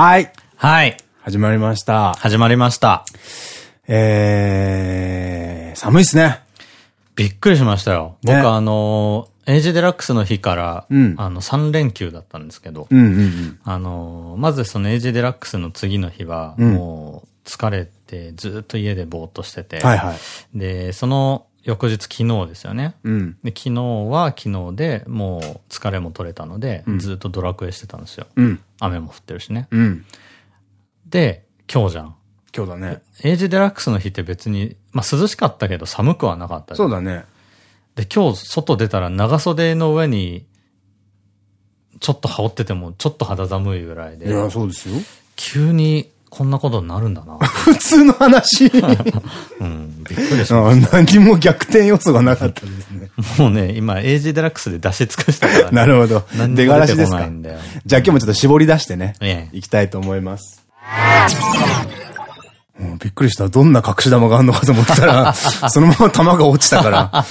はい。はい。始まりました。始まりました。えー、寒いっすね。びっくりしましたよ。ね僕あの、エイジデラックスの日から、うんあの、3連休だったんですけど。あの、まずそのエイジデラックスの次の日は、うんもう疲れてずっと家でぼーっとしてて、はいはい。で、その翌日昨日ですよね。うん。で昨日は昨日でもう疲れも取れたので、うんずっとドラクエしてたんですよ。うん。雨も降ってるしね。うん。で、今日じゃん。今日だね。エイジデラックスの日って別に、まあ涼しかったけど寒くはなかったそうだね。で、今日外出たら長袖の上に、ちょっと羽織っててもちょっと肌寒いぐらいで、いや、そうですよ。急にこんなことになるんだな。普通の話。うん、びっくりしまあ何も逆転要素がなかったですね。す。もうね、今、エイジデラックスで出し尽くしたから、ね。なるほど。何出がらしですか。じゃあ今日もちょっと絞り出してね。ええ。いきたいと思います。びっくりした。どんな隠し玉があるのかと思ったら、そのまま玉が落ちたから。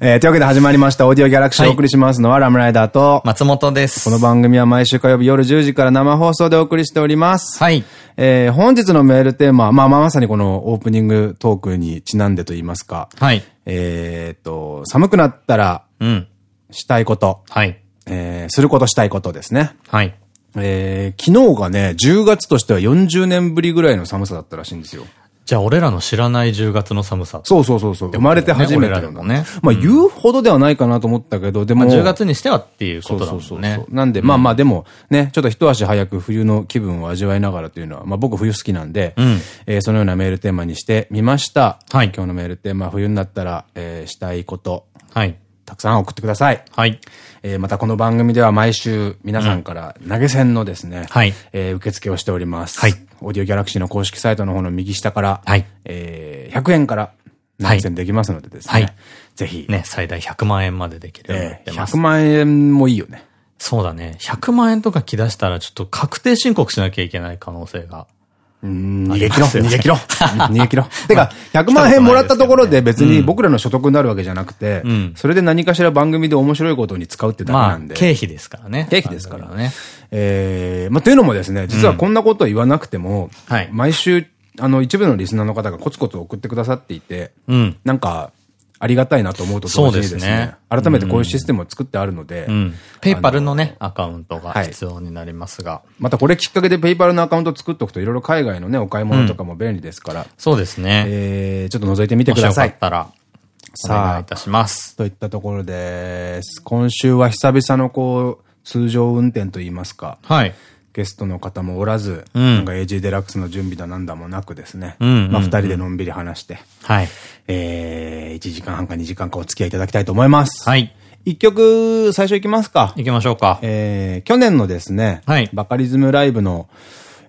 えーというわけで始まりました。オーディオギャラクシーをお送りしますのはラムライダーと、松本です。この番組は毎週火曜日夜10時から生放送でお送りしております。はい。えー本日のメールテーマは、まあまあまさにこのオープニングトークにちなんでと言いますか、はい。えーっと、寒くなったらうん。したいこと、はい。えーすることしたいことですね。はい。えー昨日がね、10月としては40年ぶりぐらいの寒さだったらしいんですよ。じゃあ、俺らの知らない10月の寒さ。そうそうそうそう。生まれて初めてのねまあ言うほどではないかなと思ったけど、でも。まあ、10月にしてはっていうことだもそうそうそうんね。そう。なんで、まあまあでもね、ちょっと一足早く冬の気分を味わいながらというのは、まあ僕冬好きなんで、うんえーそのようなメールテーマにしてみました。はい今日のメールテーマ、冬になったら、えーしたいこと、はい。たくさん送ってください。はい。えーまたこの番組では毎週皆さんから投げ銭のですね、はいえー受付をしております。はいオーディオギャラクシーの公式サイトの方の右下から、はいえー100円から投げ銭できますのでですね、はいぜひ、ね、最大100万円までできるようになっえーてます。100万円もいいよね。そうだね。100万円とか来だしたらちょっと確定申告しなきゃいけない可能性が。うん逃あげ切ろう、逃げ切ろう。逃げ切ろう。てか、100万円もらったところで別に僕らの所得になるわけじゃなくて、うんそれで何かしら番組で面白いことに使うってだけまあなん、で。経費ですからね。経費ですからね。えー、まあ、というのもですね、実はこんなことを言わなくても、はい毎週、あの、一部のリスナーの方がコツコツ送ってくださっていて、うん。なんか、ありがたいなと思うと同時にですね、すね改めてこういうシステムを作ってあるので、うん。ペイパルのね、アカウントがはい必要になりますが。またこれきっかけでペイパルのアカウント作っておくといろいろ海外のね、お買い物とかも便利ですから、そうですね。えー、ちょっと覗いてみてください。かったら、お願いいたします。といったところです。今週は久々のこう、通常運転といいますか、はい。ゲストの方もおらず、うんなんか AG デラックスの準備だなんだもなくですね、まあ二人でのんびり話して、はい。えー、1時間半か2時間かお付き合いいただきたいと思います。はい。一曲、最初いきますか。行きましょうか。えー、去年のですね、はいバカリズムライブの、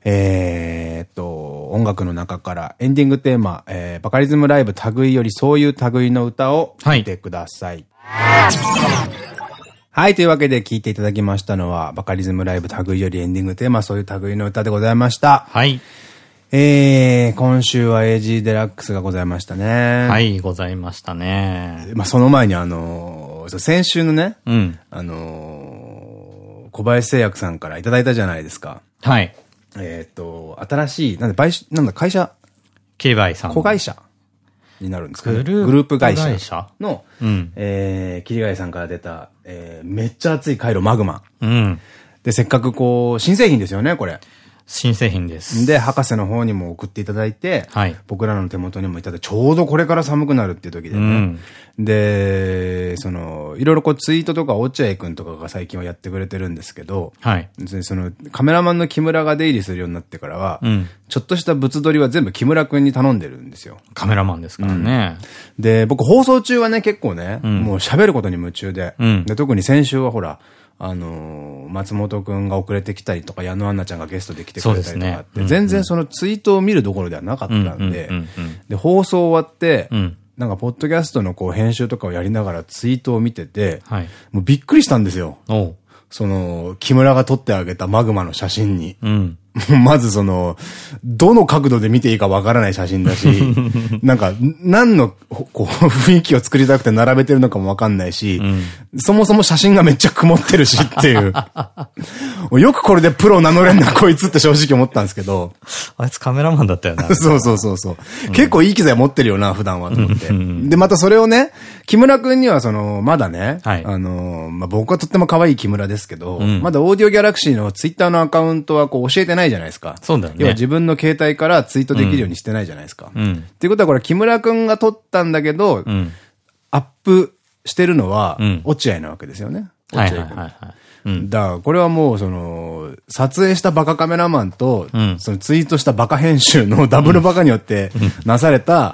えーっと、音楽の中からエンディングテーマ、えー、バカリズムライブ類よりそういう類の歌を聴いてください。はい。というわけで聴いていただきましたのは、バカリズムライブ類よりエンディングテーマ、そういう類の歌でございました。はい。えー、今週は AG デラックスがございましたね。。はいい、ございましたね。まあ、その前にあの先週のね、うん。あのー小林製薬さんからいただいたじゃないですか。はい。えっ、と、新しい、なんで、買収、なんだ、会社、ケイバイさん。子会社になるんですかね。グループ会社の、うんえー、桐貝さんから出た、えー、めっちゃ熱い回路マグマ。うん。で、せっかくこう、新製品ですよね、これ。新製品です。で、博士の方にも送っていただいて、はい僕らの手元にもいただいて、ちょうどこれから寒くなるっていう時でね。うんで、その、いろいろこうツイートとか落合くんとかが最近はやってくれてるんですけど、はい。でその、カメラマンの木村が出入りするようになってからは、うんちょっとした物撮りは全部木村くんに頼んでるんですよ。カメラマンですからね。で、僕放送中はね、結構ね、んもう喋ることに夢中で、うんで、特に先週はほら、あのー松本くんが遅れてきたりとか、矢野アンナちゃんがゲストで来てくれたりとかあって、ねうん全然そのツイートを見るどころではなかったんでで、放送終わって、うんなんか、ポッドキャストのこう、編集とかをやりながらツイートを見てて、はい。もうびっくりしたんですよ。その、木村が撮ってあげたマグマの写真に。うん。まずその、どの角度で見ていいかわからない写真だし、なんか、何の こう雰囲気を作りたくて並べてるのかもわかんないし、うん、そもそも写真がめっちゃ曇ってるしっていう。よくこれでプロ名乗れんな、こいつって正直思ったんですけど。あいつカメラマンだったよな。そうそうそうそう、うん、結構いい機材持ってるよな、普段はと思って。で、またそれをね、木村くんにはその、まだね、はい、あの、まあ、僕はとっても可愛い木村ですけど、うん、まだオーディオギャラクシーのツイッターのアカウントはこう教えてないじゃないですか。そうだよね。要は自分の携帯からツイートできるようにしてないじゃないですか。うん。っていうことはこれ木村くんが撮ったんだけど、うん、アップしてるのは、落合なわけですよね。落合君。はいはいはい、うん、だから、これはもう、その、撮影したバカカメラマンと、うん、そのツイートしたバカ編集のダブルバカによってなされた、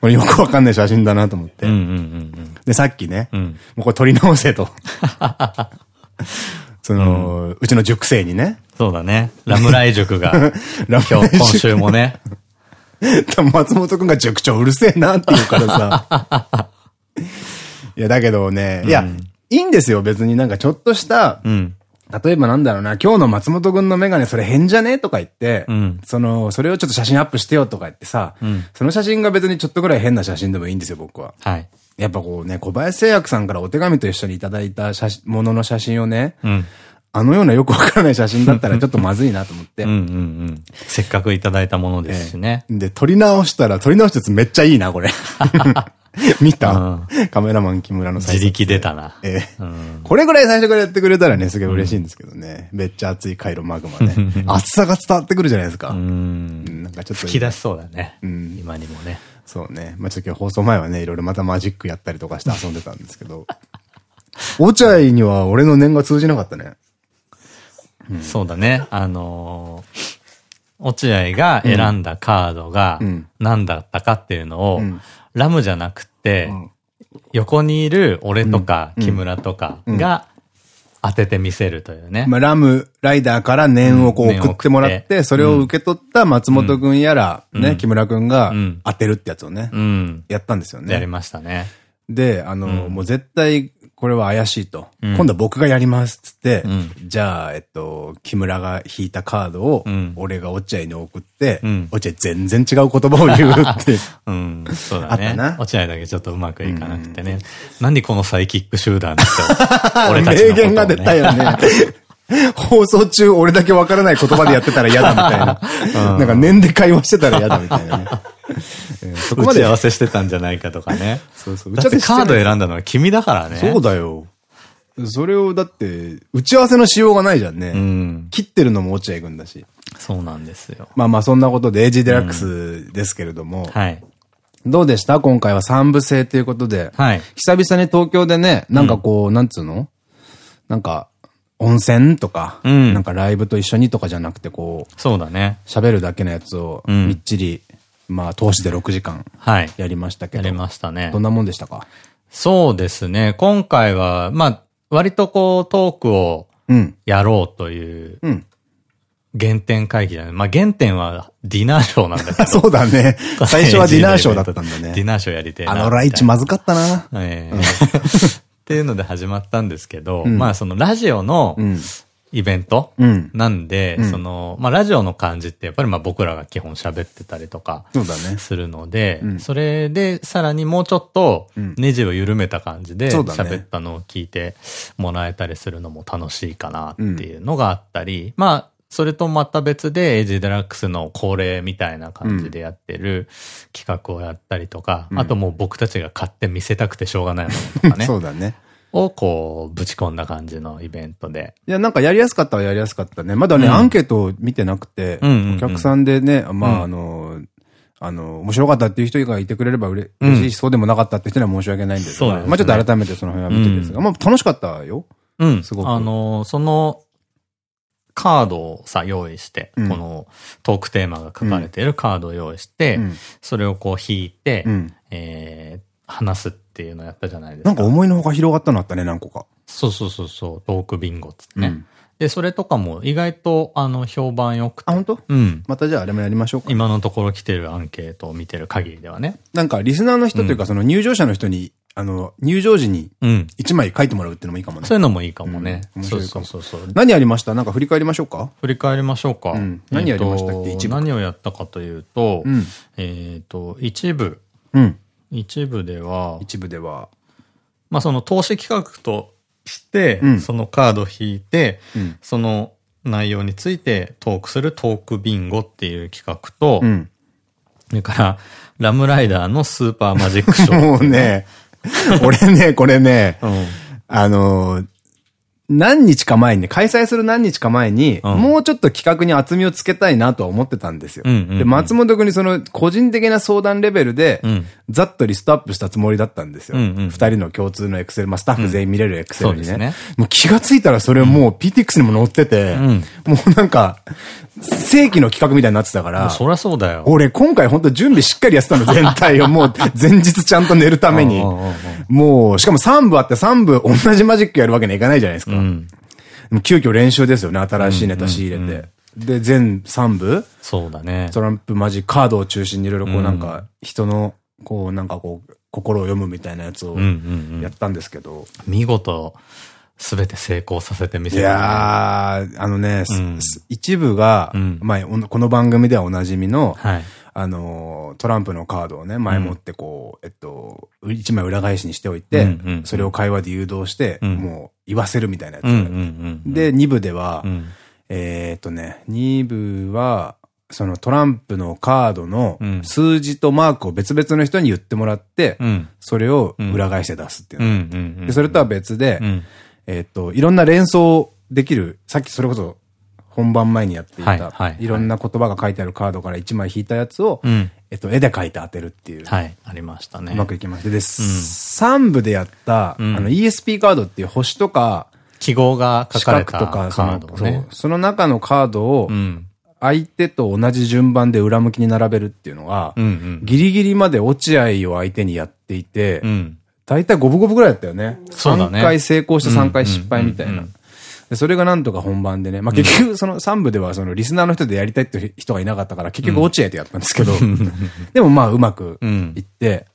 これよくわかんない写真だなと思って。で、さっきね、うん、もうこれ撮り直せと。その、うちの塾生にね。そうだね。ラムライ塾が、今日、今週もね。松本くんが塾長うるせえなって言うからさ。いや、だけどね、いや、いいんですよ、別になんかちょっとした、うん、例えばなんだろうな、今日の松本くんのメガネそれ変じゃねとか言って、うん、その、それをちょっと写真アップしてよとか言ってさ、うん、その写真が別にちょっとぐらい変な写真でもいいんですよ、僕は。はい。やっぱこうね、小林製薬さんからお手紙と一緒にいただいた写真、ものの写真をね、うん、あのようなよくわからない写真だったらちょっとまずいなと思って。せっかくいただいたものですしね。えー、で、撮り直したら、撮り直したやつめっちゃいいな、これ。見た、カメラマン木村の自力出たな。ええ。これぐらい最初からやってくれたらね、すげえ嬉しいんですけどね。めっちゃ熱い回路マグマね。熱さが伝わってくるじゃないですか。うん。なんかちょっと。吹き出しそうだね。うん。今にもね。そうね。まあちょっと今日放送前はね、いろいろまたマジックやったりとかして遊んでたんですけど。落合には俺の念が通じなかったね。そうだね。あの落合が選んだカードが何だったかっていうのを、ラムじゃなくて、横にいる俺とか木村とかが当ててみせるというね。まあ、ラムライダーから念をこう送ってもらって、それを受け取った松本くんやら、ね、木村くんが当てるってやつをね、やったんですよね。やりましたね。で、あの、もう絶対これは怪しいと。うん、今度は僕がやりますっつって、うん、じゃあ、えっと、木村が引いたカードを、俺が落合に送って、うん、落合全然違う言葉を言うって。うん、そうだね。落合だけちょっとうまくいかなくてね。何このサイキック集団って。俺たちの、ね、名言が出たよね。放送中俺だけわからない言葉でやってたら嫌だみたいな。なんか念で会話してたら嫌だみたいなね。そこまで合わせしてたんじゃないかとかね。そうそう。だってカード選んだのは君だからね。そうだよ。それをだって、打ち合わせのしようがないじゃんね。うん、切ってるのも落合君だし。そうなんですよ。まあまあそんなことで、エイジデラックスですけれども。うん、はい。どうでした？今回は三部制ということで。はい。久々に東京でね、なんかこう、うん、なんつうの？なんか、温泉とか、うん、なんかライブと一緒にとかじゃなくてこう。そうだね。喋るだけのやつを、みっちりまあ、投資で6時間。はい。やりましたけど。やりましたね。どんなもんでしたか？そうですね。今回は、まあ、割とこう、トークをやろうという、うん。原点会議じゃない。まあ原点はディナーショーなんだけど。そうだね。最初はディナーショーだったんだね。ディナーショーやりてあのライチまずかったな。ええ。っていうので始まったんですけど、まあそのラジオの、イベントなんで、うん、その、まあ、ラジオの感じってやっぱりまあ僕らが基本喋ってたりとかするので、そ、ねうん、それでさらにもうちょっとネジを緩めた感じで喋ったのを聞いてもらえたりするのも楽しいかなっていうのがあったり、うん、まあ、それとまた別でエイジデラックスの恒例みたいな感じでやってる企画をやったりとか、あともう僕たちが買って見せたくてしょうがないものとかね。そうだね。をこう、ぶち込んだ感じのイベントで。いや、なんかやりやすかったはやりやすかったね。まだね、うん、アンケートを見てなくて、お客さんでね、まあ、あの、あの、面白かったっていう人がいてくれれば嬉しいし、そうでもなかったって人には申し訳ないんですが、まあちょっと改めてその辺は見てですが、まあ楽しかったよ。うん。すごく。あの、その、カードをさ、用意して、このトークテーマが書かれているカードを用意して、それをこう引いて、え話すっていうのをやったじゃないですか。なんか思いのほか広がったのあったね、何個か。そうそうそうそう、トークビンゴっつってね。うん、で、それとかも意外と、あの、評判良くて。あ、本当？うん。またじゃああれもやりましょうか。今のところ来てるアンケートを見てる限りではね。なんか、リスナーの人というか、その入場者の人にあの、入場時に、一枚書いてもらうっていうのもいいかもね。そういうのもいいかもね。面白いかも。そうそう何やりました？なんか振り返りましょうか？振り返りましょうか。何やりましたっけ？一部。何をやったかというと、えっと、一部。一部では、一部では、まあその投資企画として、そのカード引いて、その内容についてトークするトークビンゴっていう企画と、それから、ラムライダーのスーパーマジックショー。もうね、俺ね、これね、うん、あの、何日か前に、開催する何日か前に、うん、もうちょっと企画に厚みをつけたいなとは思ってたんですよ。で、松本君にその個人的な相談レベルで、うん、ざっとリストアップしたつもりだったんですよ。二人の共通のエクセル、まあスタッフ全員見れるエクセルにね。ねもう気がついたらそれもう PTX にも載ってて、もうなんか、正規の企画みたいになってたから。そりゃそうだよ。俺今回本当準備しっかりやってたの全体を。もう前日ちゃんと寝るために。もう、しかも3部あって3部同じマジックやるわけにはいかないじゃないですか。うん、急遽練習ですよね。新しいネタ仕入れて。で、全3部？そうだね。トランプマジカードを中心にいろいろこうなんか、人の、こうなんかこう、心を読むみたいなやつをやったんですけど。見事、すべて成功させてみせる、いやー、あのね、うん、一部が、うん、まあ、この番組ではおなじみの、はい、あの、トランプのカードをね、前もってこう、えっと、一枚裏返しにしておいて、それを会話で誘導して、もう言わせるみたいなやつ。で、二部では、えっとね、二部は、そのトランプのカードの数字とマークを別々の人に言ってもらって、それを裏返して出すっていうの。それとは別で、えっと、いろんな連想できる、さっきそれこそ本番前にやっていた、いろんな言葉が書いてあるカードから1枚引いたやつを、うん、えっと、絵で描いて当てるっていう。はい、ありましたね。うまくいきました。で、うん、3部でやった、うん、あの ESP カードっていう星とか、記号が書かれたカード、ね、その中のカードを、相手と同じ順番で裏向きに並べるっていうのは、ギリギリまで落合を相手にやっていて、大体五分五分ぐらいだったよね。そうだね。3回成功して3回失敗みたいな。それがなんとか本番でね。まあ結局その3部ではそのリスナーの人でやりたいって人がいなかったから結局落合とやったんですけど、でもまあうまくいって、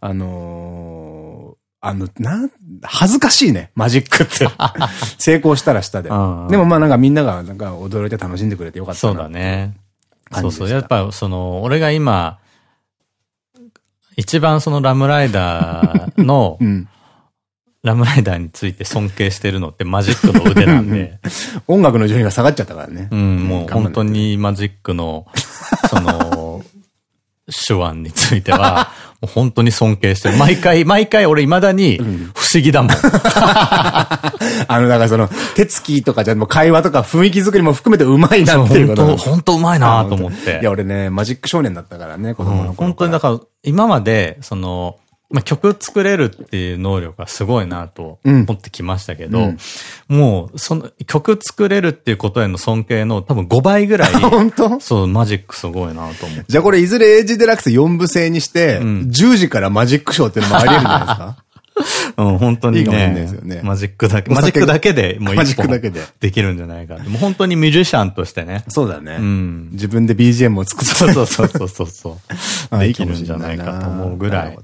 あのー、あの、な、恥ずかしいね、マジックって。成功したらしたで。でもまあなんかみんながなんか驚いて楽しんでくれてよかったそうだね。そうそう。やっぱその、俺が今、一番そのラムライダーの、うんラムライダーについて尊敬してるのってマジックの腕なんで。音楽の順位が下がっちゃったからね。うん、もう本当にマジックの、その、手腕については、もう本当に尊敬してる。毎回、毎回俺未だに不思議だもん。あの、だからその、手つきとかじゃもう会話とか雰囲気作りも含めてうまいなっていうこと。本当、本当うまいなと思って。いや、俺ね、マジック少年だったからね、子供の頃、うん。本当にだから、今まで、その、まあ、曲作れるっていう能力がすごいなと思ってきましたけど、うんうん、もう、その曲作れるっていうことへの尊敬の多分5倍ぐらい、本当？そう、マジックすごいなと思って。じゃあこれいずれエイジデラックス4部制にして、うん、10時からマジックショーっていうのもあり得るんじゃないですか？うん、本当にね。いいねマジックだけ、マジックだけでもう一本できるんじゃないか。もう本当にミュージシャンとしてね。そうだね。うん。自分で BGM を作ってそうそうそうそうそう。できるんじゃないかと思うぐらい。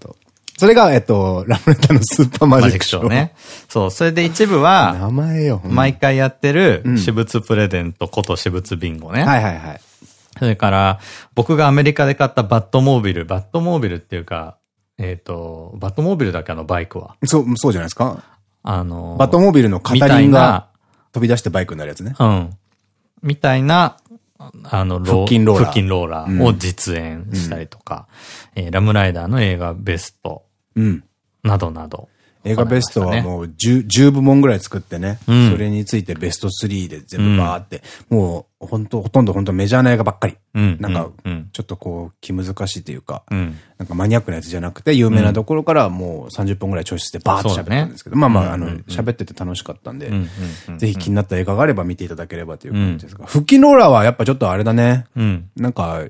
それが、えっと、ラムネタのスーパーマジックショー。ね。そう、それで一部は、名前よ。毎回やってる、私物プレゼントこと私物ビンゴね。はいはいはい。それから、僕がアメリカで買ったバットモービル、バットモービルっていうか、えっと、バットモービルだけあのバイクは。そう、そうじゃないですか。あの、バットモービルの片輪が飛び出してバイクになるやつね。うん。みたいな、あの、腹筋ローラー。腹筋ローラーを実演したりとか、うん、えー、ラムライダーの映画ベスト。うん。などなど。映画ベストはもう 10, 10部門ぐらい作ってね、うん、それについてベスト3で全部バーって、うん、もう本当ほとんど本当メジャーな映画ばっかり。うん、なんか、ちょっとこう気難しいというか、うん、なんかマニアックなやつじゃなくて、有名なところからもう30本ぐらい調子してバーって喋ったんですけど、ね、まあまあ、あの、喋ってて楽しかったんで、ぜひ気になった映画があれば見ていただければという感じですが、腹筋ローラーはやっぱちょっとあれだね、なんか、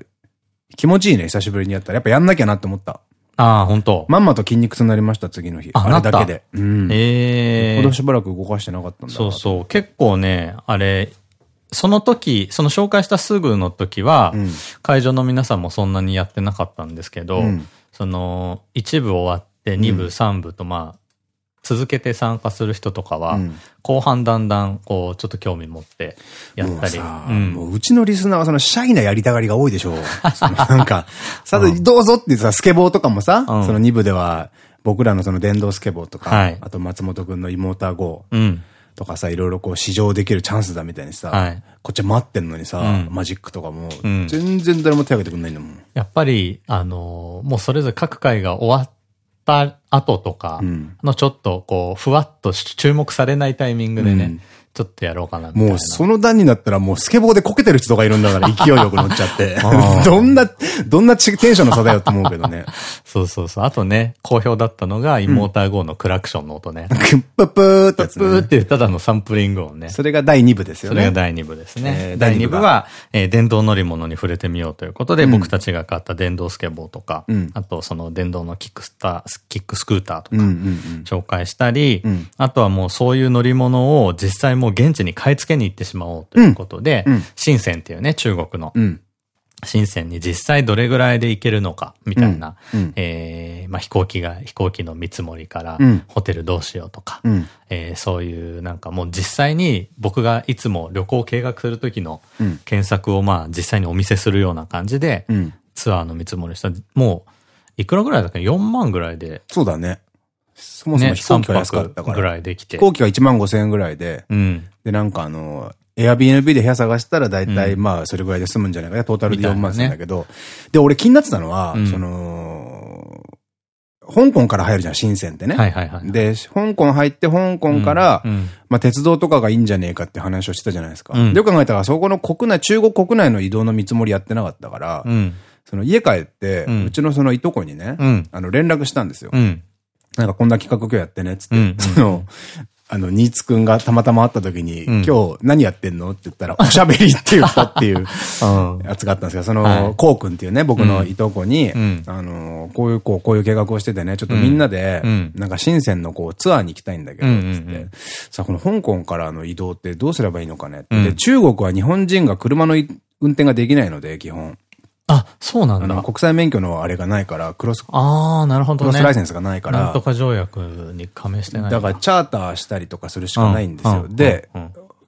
気持ちいいね、久しぶりにやったら。やっぱやんなきゃなって思った。ああ、本当。まんまと筋肉痛になりました、次の日。あれだけで。うん。ええ。ほどしばらく動かしてなかったんだそうそう。結構ね、あれ、その時、その紹介したすぐの時は、うん、会場の皆さんもそんなにやってなかったんですけど、うん、その、一部終わっで、2部、3部とまあ、続けて参加する人とかは、後半だんだん、こう、ちょっと興味持ってやったり。うん、もううちのリスナーはそのシャイなやりたがりが多いでしょう。なんか、さ、どうぞってさ、スケボーとかもさ、その2部では、僕らのその電動スケボーとか、はい、あと松本くんの妹号とかさ、いろいろこう試乗できるチャンスだみたいにさ、はい、こっち待ってんのにさ、うん、マジックとかも、全然誰も手挙げてくんないんだもん。やっぱり、あのー、もうそれぞれ各回が終わった後とかのちょっとこう、ふわっと注目されないタイミングでね、うんちょっとやろうかなもうその段になったらもうスケボーでこけてる人とかいるんだから 勢いよく乗っちゃって。どんな、どんなテンションの差だよって思うけどね。そうそうそう。あとね、好評だったのが、イモーター GO のクラクションの音ね。プップーってやつ、ね。プーってただのサンプリング音ね。それが第2部ですよね。それが第2部ですね。えー、第2部は、えー、電動乗り物に触れてみようということで、うん、僕たちが買った電動スケボーとか、うん、あとその電動のキックスター、キックスクーターとか、紹介したり、うん、あとはもうそういう乗り物を実際もう現地に買い付けに行ってしまおうということで、うん、深センっていうね、中国の、深センに実際どれぐらいで行けるのか、みたいな、うん、えー、まあ、飛行機が、飛行機の見積もりから、ホテルどうしようとか、うん、えー、そういうなんかもう実際に僕がいつも旅行を計画する時の検索をまあ実際にお見せするような感じで、ツアーの見積もりした、もう、いくらぐらいだっけ ?4 万ぐらいで。そうだね。そもそも飛行機が安かったから。ぐらいできて。飛行機が1万5千円ぐらいで、うん、で、なんかあの、Airbnb で部屋探したら大体まあそれぐらいで済むんじゃないかな、トータルで4万するんだけど、で、俺気になってたのは、その、香港から入るじゃん、深センってね。で、香港入って香港から、まあ鉄道とかがいいんじゃねえかって話をしてたじゃないですか。で、よく考えたら、そこの国内、中国国内の移動の見積もりやってなかったから、その家帰って、うちのそのいとこにね、あの連絡したんですよ。なんかこんな企画今日やってね、つって。その、あの、ニーツくんがたまたま会った時に、うん、今日何やってんの？って言ったら、おしゃべりって言ったっていう やつがあったんですけど、その、こうくんっていうね、僕のいとこに、うん、あの、こういう、こう、こういう計画をしててね、ちょっとみんなで、なんか深センのこう、ツアーに行きたいんだけど、つって。さあ、この香港からの移動ってどうすればいいのかね、で、中国は日本人が車の運転ができないので、基本。あ、そうなんだ。国際免許のあれがないから、クロス、ああ、なるほどね。クロスライセンスがないから。なんとか条約に加盟してないだからチャーターしたりとかするしかないんですよ。で、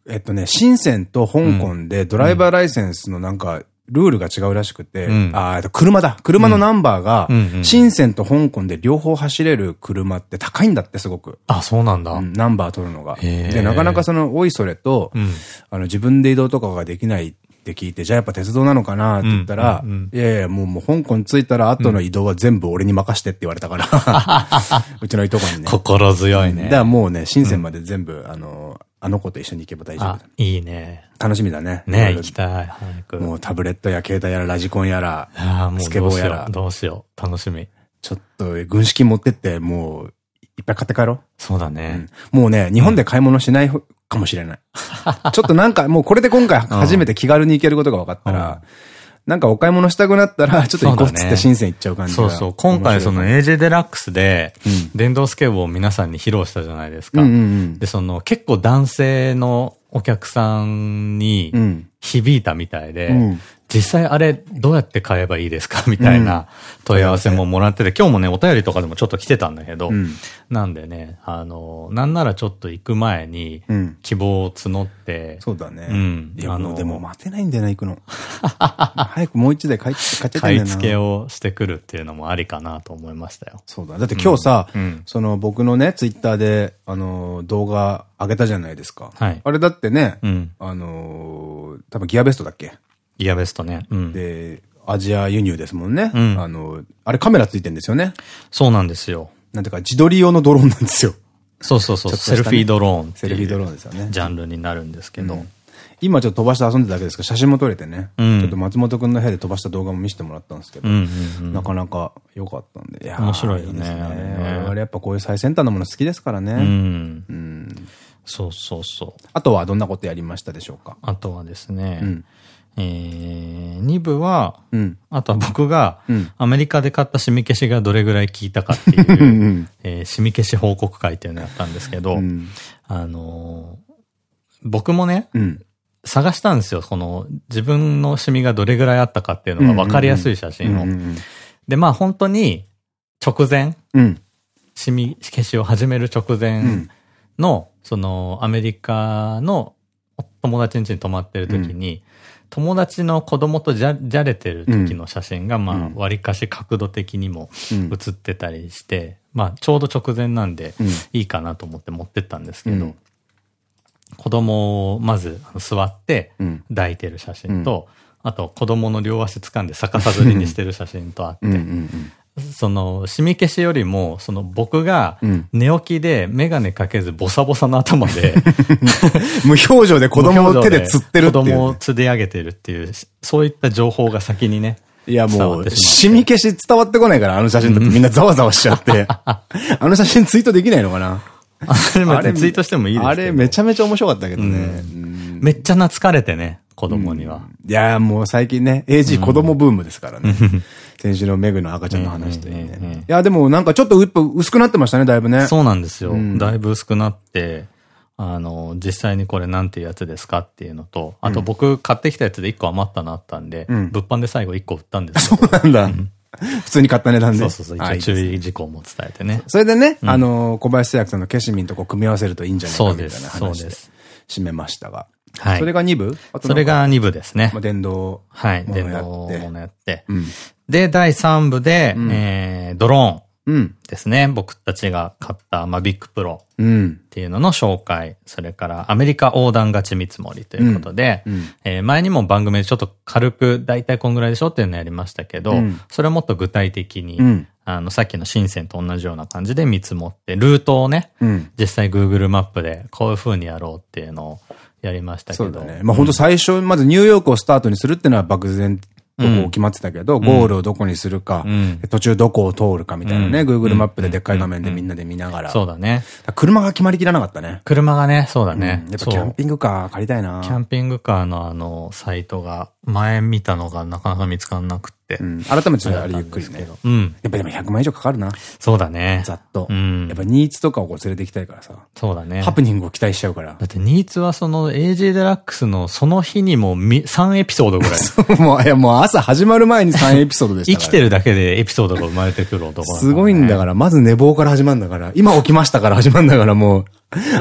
えっとね、深センと香港でドライバーライセンスのなんか、ルールが違うらしくて、うん、ああ、車だ。車のナンバーが、深センと香港で両方走れる車って高いんだって、すごく。あ、そうなんだ。うん、ナンバー取るのが。で、なかなかその、おいそれと、うん、あの、自分で移動とかができないって聞いて、じゃあやっぱ鉄道なのかな？って言ったら、いやいや、もうもう香港着いたら後の移動は全部俺に任してって言われたから、うちのいとこにね。心強いね。だからもうね、深センまで全部、あの、あの子と一緒に行けば大丈夫いいね。楽しみだね。ね行きたい。もうタブレットや携帯やらラジコンやら、スケボーやら。どうしよう。楽しみ。ちょっと軍資金持ってって、もう、いっぱい買って帰ろう。そうだね、うん。もうね、日本で買い物しないかもしれない。ちょっとなんか、もうこれで今回初めて気軽に行けることが分かったら、なんかお買い物したくなったら、ちょっと行こうっつって深セン行っちゃう感じそうそう。今回その AJ デラックスで、電動スケボーを皆さんに披露したじゃないですか。で、その結構男性のお客さんに響いたみたいで、実際あれどうやって買えばいいですか？みたいな問い合わせももらってて、今日もね、お便りとかでもちょっと来てたんだけど、うん、なんでね、あの、なんならちょっと行く前に、希望を募って、そうだね。うん。いや、あの、でも待てないんだよな、行くの。早くもう一台買い、買っちゃ買い付けをしてくるっていうのもありかなと思いましたよ。そうだ。だって今日さ、うん、その僕のね、ツイッターで、あの、動画上げたじゃないですか。はい。あれだってね、うん、あの、多分ギアベストだっけ？ギアベストね。うん、で、アジア輸入ですもんね。うん、あの、あれカメラついてんですよね。そうなんですよ。なんていうか、自撮り用のドローンなんですよ。そうそうそう、ね、セルフィードローン。セルフィードローンですよね。ジャンルになるんですけど。うん、今ちょっと飛ばして遊んでただけですけど、写真も撮れてね。うん、ちょっと松本くんの部屋で飛ばした動画も見せてもらったんですけど、なかなか良かったんで。いや面白いよね。我々やっぱこういう最先端のもの好きですからね。うん。うん、そうそうそう。あとはどんなことやりましたでしょうか？あとはですね、うんえー、2部は、うん、あとは僕が、アメリカで買った染み消しがどれぐらい効いたかっていう、えー、染み消し報告会っていうのをやったんですけど、うん、あのー、僕もね、うん、探したんですよ。この自分のシミがどれぐらいあったかっていうのが分かりやすい写真を。で、まあ本当に直前染み消しを始める直前の、その、アメリカの友達ん家に泊まってる時に、友達の子供とじゃ、じゃれてる時の写真が、まあ、割かし角度的にも写ってたりして、まあ、ちょうど直前なんで、いいかなと思って持ってったんですけど、子供をまず座って抱いてる写真と、あと子供の両足掴んで逆さずりにしてる写真とあって、その、染み消しよりも、その僕が寝起きでメガネかけずボサボサの頭で 無表情で子供を手で釣ってるっていう、ね、子供を釣り上げてるっていう、そういった情報が先にね、いやもう、染み消し伝わってこないから、あの写真だってみんなざわざわしちゃって。あの写真ツイートできないのかな？あれツイートしてもいいですあれめちゃめちゃ面白かったけどね。めっちゃ懐かれてね、子供には。いやもう最近ね、AG 子供ブームですからね。先週のメグの赤ちゃんの話といいね。いや、でもなんかちょっと薄くなってましたね、だいぶね。そうなんですよ。だいぶ薄くなって、あの、実際にこれなんていうやつですかっていうのと、あと僕買ってきたやつで1個余ったのあったんで、物販で最後1個売ったんですそうなんだ。普通に買った値段で。そうそうそう。一応注意事項も伝えてね。それでね、あの、小林製薬さんのケシミンとこう組み合わせるといいんじゃないかみたいな話で。締めましたが。はい。それが2部？それが2部ですね。まあ、電動。はい。電動ものやって。うん、で、第3部で、うん、えー、ドローン。ですね。うん、僕たちが買ったマビックプロ。っていうのの紹介。それからアメリカ横断勝ち見積もりということで、え前にも番組でちょっと軽く大体こんぐらいでしょ？っていうのやりましたけど、それをもっと具体的に、あの、さっきの深センと同じような感じで見積もって、ルートをね、実際 Google マップでこういう風にやろうっていうのをやりましたけど。そうだね。まあ本当最初、まずニューヨークをスタートにするっていうのは漠然とこ決まってたけど、ゴールをどこにするか、途中どこを通るかみたいなね、Google マップででっかい画面でみんなで見ながら。そうだね。車が決まりきらなかったね。車がね、そうだね。やっぱキャンピングカー借りたいな。キャンピングカーのあの、サイトが、前見たのがなかなか見つからなくて。うん、改めてあれゆっくりね。うん。やっぱでも100万以上かかるな。そうだね。ざっと。うん。やっぱニーツとかをこう連れて行きたいからさ。そうだね。ハプニングを期待しちゃうから。だってニーツはその AJ デラックスのその日にも3エピソードぐらい。そう、もう、いやもう朝始まる前に3エピソードでした生きてるだけでエピソードが生まれてくる男、ね、すごいんだから、まず寝坊から始まるんだから、今起きましたから始まるんだからもう、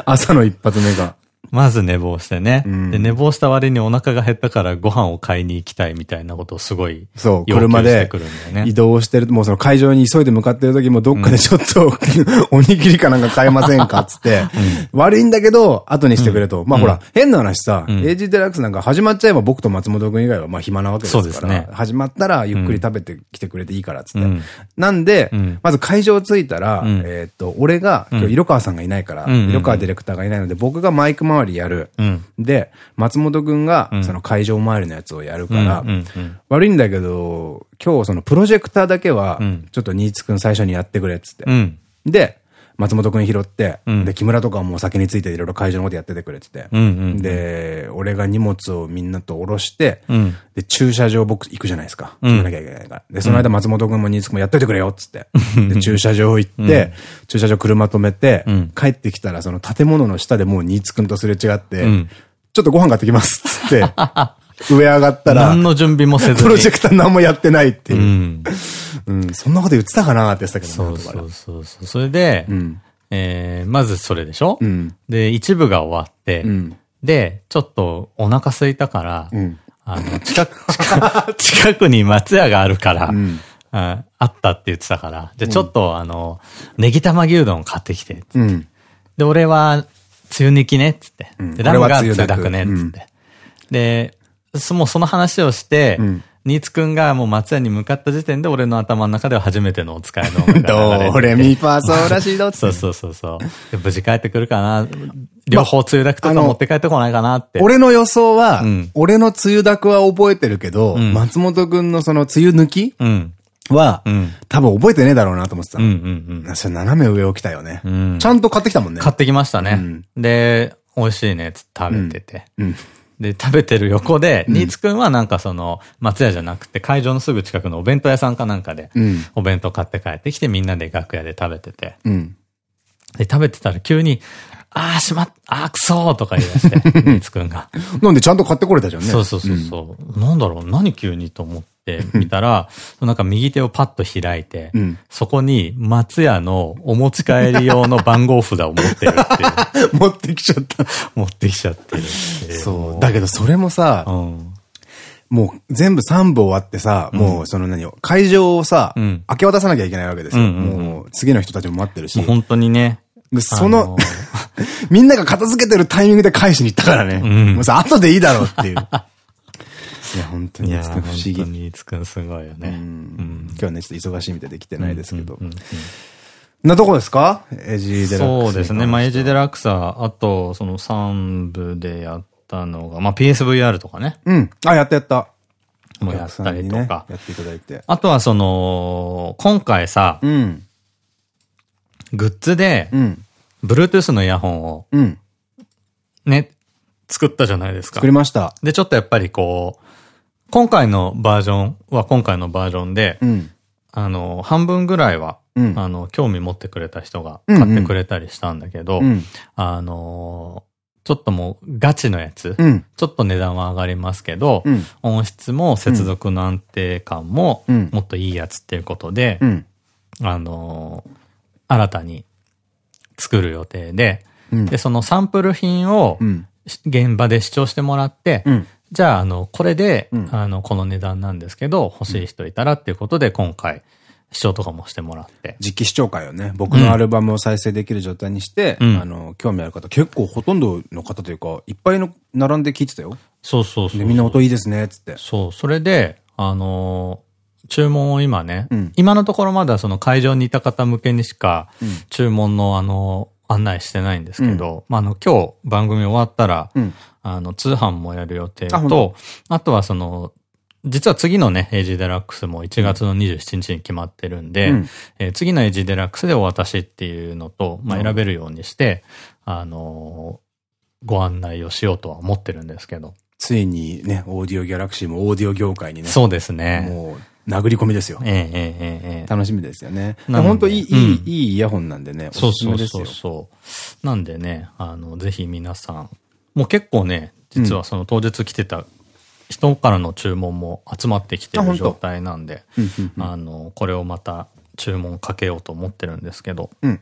朝の一発目が。まず寝坊してね。うん、で、寝坊した割にお腹が減ったからご飯を買いに行きたいみたいなことをすごいそう、車で移動してる、もうその会場に急いで向かってる時もどっかでちょっと、うん、おにぎりかなんか買えませんかつって、うん、悪いんだけど、後にしてくれと。まあほら、変な話さ、エイジデラックスなんか始まっちゃえば僕と松本君以外はまあ暇なわけですから、ね、始まったらゆっくり食べてきてくれていいからつって。なんで、まず会場着いたら、えっと、俺が、今日色川さんがいないから、色川ディレクターがいないので、僕がマイク周りやる。で、松本くんが、その会場周りのやつをやるから、悪いんだけど、今日そのプロジェクターだけは、ちょっと新津くん最初にやってくれっつって。で、松本くん拾って、うん、で、木村とかも先についていろいろ会場のことやっててくれてて、で、俺が荷物をみんなと下ろして、うん、で、駐車場僕行くじゃないですか。決めなきゃいけないから。で、その間松本くんも新津くんもやっといてくれよっつって。で、駐車場行って、駐車場車止めて、帰ってきたらその建物の下でもう新津くんとすれ違って、ちょっとご飯買ってきますっつって、上上がったら、何の準備もせずプロジェクター何もやってないっていう。うん。うん、そんなこと言ってたかなって言ってたけどそうそうそうそう。それで、うん、えー、まずそれでしょ？うん、で、一部が終わって、うん、で、ちょっとお腹空いたから、うん、あの、近く、近く に松屋があるから、うん。ああったって言ってたから、じゃちょっと、あの、ネギ玉牛丼買ってきて、うん、で、俺は、梅雨抜きね、っつって。で、ラムが梅雨だく。ね、っつって。で、もうその話をして、新津くんがもう松屋に向かった時点で俺の頭の中では初めてのお使いのドレミファソーラシドそうそうそうそう。無事帰ってくるかな両方梅雨だくとか持って帰ってこないかなって。俺の予想は、うん、俺の梅雨だくは覚えてるけど、うん、松本くんのその梅雨抜き、うんは、うん、多分覚えてねえだろうなと思ってた。うんうんうん。それ斜め上を来たよね。うん、ちゃんと買ってきたもんね。買ってきましたね。うん、で、美味しいねって食べてて。うん、で、食べてる横で、新津くんはなんかその、松屋じゃなくて会場のすぐ近くのお弁当屋さんかなんかで、お弁当買って帰ってきてみんなで楽屋で食べてて。で、食べてたら急に、ああ、しまっ、ああ、くそーとか言い出して、みつくんが。なんでちゃんと買ってこれたじゃんね。そうそうそうそう、うん、なんだろう、何急にと思って見たら、なんか右手をパッと開いて、うん、そこに松屋のお持ち帰り用の番号札を持ってるっていう。持ってきちゃった。持ってきちゃってるそう。だけどそれもさ、うん、もう全部3部終わってさ、もうその何を、会場をさ、明け渡さなきゃいけないわけですよ。もう次の人たちも待ってるし。本当にね。その、みんなが片付けてるタイミングで返しに行ったからね。うん、もうさ、後でいいだろうっていう。いや、本当に、つく不思議。本当に、つくすごいよね。今日はね、ちょっと忙しいみたいで来てないですけど。なとこですか？エジデラックス。そうですね。まあ、エジデラックスは、あと、その3部でやったのが、まあ、PSVR とかね。うん。あ、やったやった。もうやったりとか。やっていただいて。あとは、その、今回さ、うん。グッズで、うん、Bluetooth のイヤホンを、うん、ね、作ったじゃないですか。作りました。で、ちょっとやっぱりこう、今回のバージョンは今回のバージョンで、うん、あの、半分ぐらいは、うん、あの、興味持ってくれた人が買ってくれたりしたんだけど、うんうん、あのちょっともうガチのやつ、うん、ちょっと値段は上がりますけど、うん、音質も接続の安定感ももっといいやつっていうことで、あのー新たに作る予定で、うん、で、そのサンプル品を現場で視聴してもらって、うん、じゃあ、あの、これで、うん、あの、この値段なんですけど、欲しい人いたらっていうことで、今回、視聴とかもしてもらって。実機視聴会をね、僕のアルバムを再生できる状態にして、うん、あの、興味ある方、結構ほとんどの方というか、いっぱいの並んで聞いてたよ。そうそうそうで、みんな音いいですね、つって。そう、それで、あのー注文を今ね、うん、今のところまだその会場にいた方向けにしか、注文のあの、案内してないんですけど、うん、まあ、あの、今日番組終わったら、うん、あの、通販もやる予定と、あとはその、実は次のね、エイジデラックスも1月の27日に決まってるんで、うん、えー、次のエイジデラックスでお渡しっていうのと、まあ、選べるようにして、あのー、ご案内をしようとは思ってるんですけど。ついにね、オーディオギャラクシーもオーディオ業界にね。そうですね。もう殴り込みですよ。ええええええ。楽しみですよね。本当いい、いい、いいイヤホンなんでね。そうそうそうそう。なんでね、あの、ぜひ皆さん、もう結構ね、実はその当日来てた人からの注文も集まってきてる状態なんで、あの、これをまた注文かけようと思ってるんですけど、うん、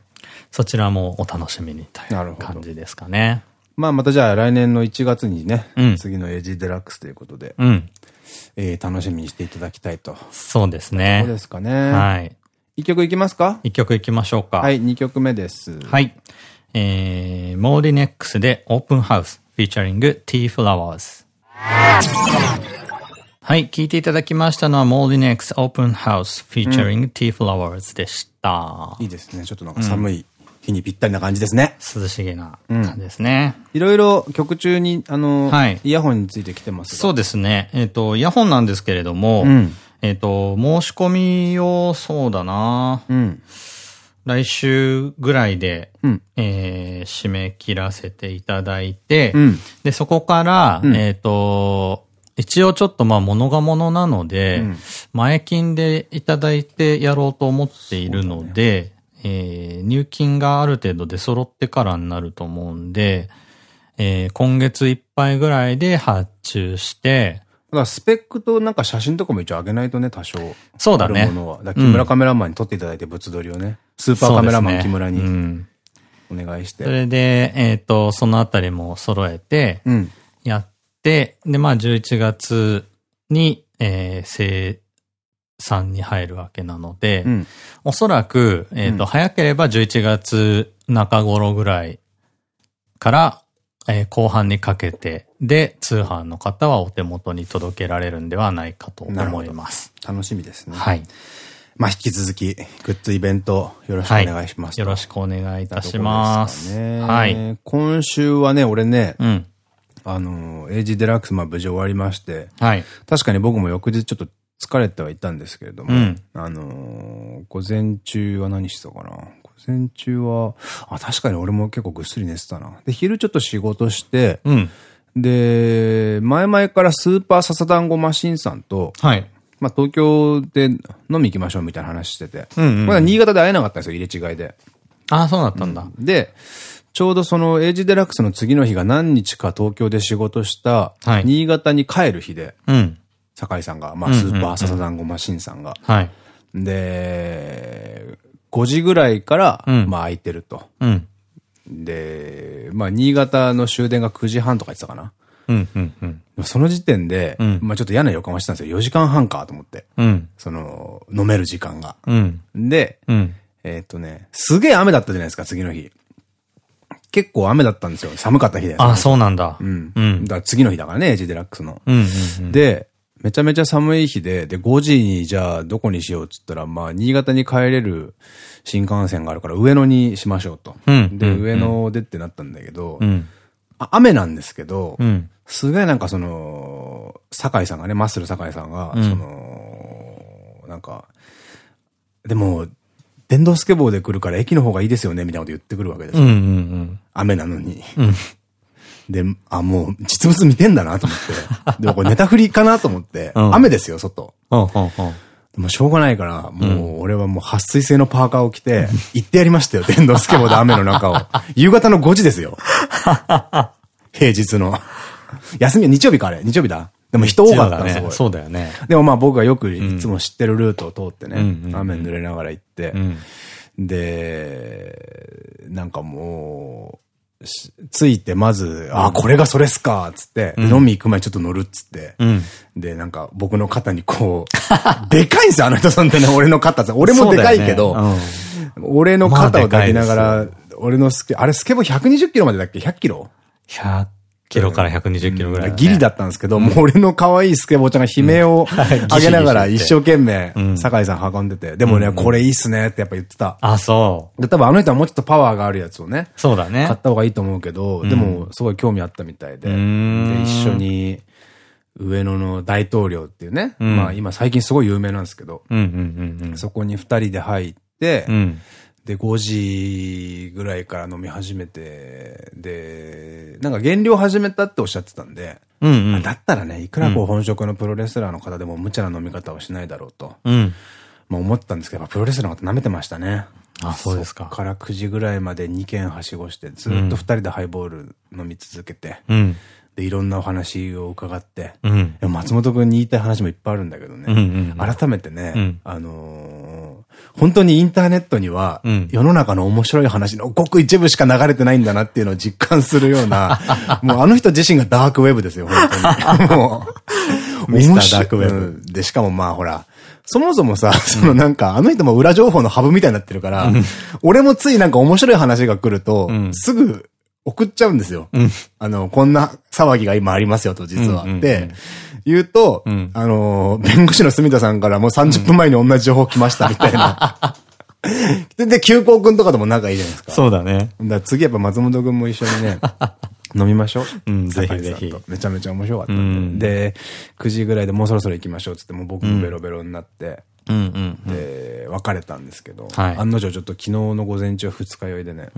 そちらもお楽しみにという感じですかね。まあまたじゃあ来年の1月にね、うん、次のエイジデラックスということで、うん、えー、楽しみにしていただきたいと。そうですね。そうですかね。はい。一曲いきますか？一曲いきましょうか。はい、二曲目です。はい。えー、モーディネックスでオープンハウス、フィーチャリング T フラワーズ。はい、聞いていただきましたのは、モーディネックスオープンハウス、フィーチャリング T フラワーズでした。いいですね。ちょっとなんか寒い日にぴったりな感じですね。涼しげな感じですね。いろいろ曲中に、あの、はい、イヤホンについて来てますそうですね。えっ、ー、と、イヤホンなんですけれども、うん、えっと、申し込みを、そうだな、うん、来週ぐらいで、うん、えー、締め切らせていただいて、うん、で、そこから、えっと、一応ちょっとまあ物が物なので、前金でいただいてやろうと思っているので、えー、入金がある程度出揃ってからになると思うんで、えー、今月いっぱいぐらいで発注して、だからスペックとなんか写真とかも一応上げないとね、多少。そうだね。ものは。木村カメラマンに撮っていただいて、物撮りをね。うん、スーパーカメラマン木村に、うん、お願いして。それで、えっ、ー、と、そのあたりも揃えて、やって、うん、で、まあ11月に、えー、3に入るわけなので、うん、おそらく、えっ、ー、と、うん、早ければ11月中頃ぐらいから、えー、後半にかけてで、通販の方はお手元に届けられるんではないかと思います。楽しみですね。はい。まあ、引き続き、グッズイベント、よろしくお願いします、はい、よろしくお願いいたします。ね、はい。今週はね、俺ね、うん、あの、エイジデラックス、まあ、無事終わりまして、はい。確かに僕も翌日ちょっと疲れてはいたんですけれども、うん、あのー、午前中は何してたかな？午前中は、あ、確かに俺も結構ぐっすり寝てたな。で、昼ちょっと仕事して、うん、で、前々からスーパー笹団子マシンさんと、はい。まあ、東京で飲み行きましょうみたいな話してて、まだ新潟で会えなかったんですよ、入れ違いで。ああ、そうだったんだ。で、ちょうどそのエイジデラックスの次の日が何日か東京で仕事した、新潟に帰る日で、うん、酒井さんが、まあスーパーササダンゴマシンさんが。はい、で、5時ぐらいから、まあ空いてると。うん、で、まあ新潟の終電が9時半とか言ってたかな。その時点で、うん、まあちょっと嫌な予感はしたんですよ。4時間半かと思って。うん、その、飲める時間が。うん、で、えっとね、すげえ雨だったじゃないですか、次の日。結構雨だったんですよ。寒かった日で。あ、そうなんだ。うん。うん。だから次の日だからね、エイジデラックスの。で、めちゃめちゃ寒い日で、で、5時にじゃあどこにしようっつったら、まあ、新潟に帰れる新幹線があるから上野にしましょうと。うん、で、上野でってなったんだけど、うん、雨なんですけど、うん、すげえなんかその、酒井さんがね、マッスル酒井さんが、その、なんか、でも、電動スケボーで来るから駅の方がいいですよね、みたいなこと言ってくるわけですよ。雨なのに。で、あ、もう、実物見てんだなと思って。でもこれネタ振りかなと思って、雨ですよ、外。でもしょうがないから、もう、俺はもう、撥水性のパーカーを着て、行ってやりましたよ、電動スケボーで雨の中を。夕方の5時ですよ。平日の。休みは日曜日かあれ日曜日だ。でも人多かったね、すごい。そうだよね。でもまあ僕がよくいつも知ってるルートを通ってね、雨濡れながら行って、で、なんかもう、ついてまず、あ、これがそれっすかつって、飲み行く前ちょっと乗るっつって、で、なんか僕の肩にこう、でかいんですよ、あの人さんってね、俺の肩さ。俺もでかいけど、俺の肩を抱きながら、俺のスケ、あれスケボー120キロまでだっけ ?100 キロ ?100 キロから120キロぐらい、ギリだったんですけど、もう俺の可愛いスケボーちゃんが悲鳴を 上げながら一生懸命、酒井さん運んでて、でもね、これいいっすねってやっぱ言ってた。あ、そう。で、多分あの人はもうちょっとパワーがあるやつをね。そうだね。買った方がいいと思うけど、でもすごい興味あったみたいで。で、一緒に、上野の大統領っていうね、まあ今最近すごい有名なんですけど、そこに二人で入って、で、5時ぐらいから飲み始めて、で、なんか減量始めたっておっしゃってたんで、うんうん、だったらね、いくらこう本職のプロレスラーの方でも無茶な飲み方をしないだろうと、うん、まあ思ったんですけど、プロレスラーの方舐めてましたね。あ、そうですか。から9時ぐらいまで2軒はしごして、ずっと2人でハイボール飲み続けて、うんで、いろんなお話を伺って、うん、松本君に言いたい話もいっぱいあるんだけどね、改めてね、うん、あのー、本当にインターネットには、世の中の面白い話のごく一部しか流れてないんだなっていうのを実感するような、もうあの人自身がダークウェブですよ、本当に。もう、ミスターダークウェブ。で、しかもまあほら、そもそもさ、そのなんか、あの人も裏情報のハブみたいになってるから、俺もついなんか面白い話が来ると、すぐ送っちゃうんですよ。うん、あの、こんな騒ぎが今ありますよと、実は。で、言うと、うん、あの、弁護士の住田さんからもう30分前に同じ情報来ましたみたいな。で、急行くんとかとも仲いいじゃないですか。そうだね。だ次やっぱ松本くんも一緒にね、飲みましょう。うん、ぜひぜひ。めちゃめちゃ面白かったんで。で、9時ぐらいでもうそろそろ行きましょうっつっても僕もベロベロになって、で、別れたんですけど、案の定ちょっと昨日の午前中二日酔いでね、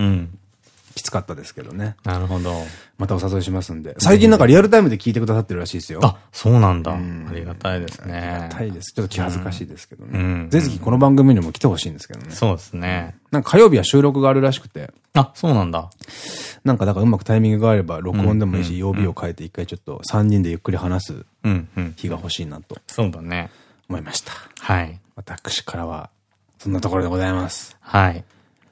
きつかったですけどね。なるほど。またお誘いしますんで。最近なんかリアルタイムで聞いてくださってるらしいですよ。あ、そうなんだ。ありがたいですね。ありがたいです。ちょっと気恥ずかしいですけどね。ぜひこの番組にも来てほしいんですけどね。そうですね。なんか火曜日は収録があるらしくて。あ、そうなんだ。なんかだからうまくタイミングがあれば録音でもいいし、曜日を変えて一回ちょっと3人でゆっくり話す日が欲しいなと。そうだね。思いました。はい。私からは、そんなところでございます。はい。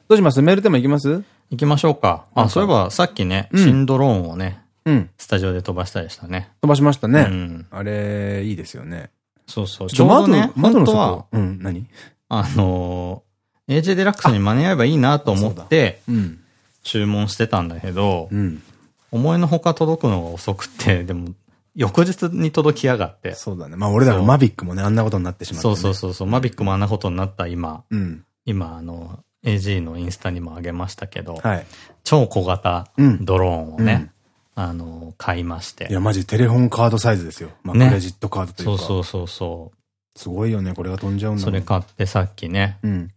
どうします？メールテーマいきます？行きましょうか。あ、そういえばさっきね、新ドローンをね、うん。スタジオで飛ばしたりしたね。飛ばしましたね。うん。あれ、いいですよね。そうそう。ちょうどね、窓の外うん、何？あのー、AJ デラックスに間に合えばいいなと思って、うん。注文してたんだけど、うん。思いのほか届くのが遅くて、でも、翌日に届きやがって。そうだね。まあ俺らのマビックもね、あんなことになってしまって、そうそうそうそう。マビックもあんなことになった今、うん。今、あの、AG のインスタにもあげましたけど、はい、超小型ドローンをね、うん、あの、買いまして。いや、マジテレホンカードサイズですよ。まあ、クレジットカードというか。そうそうそうすごいよね、これが飛んじゃうんだそれ買ってさっきね、うん、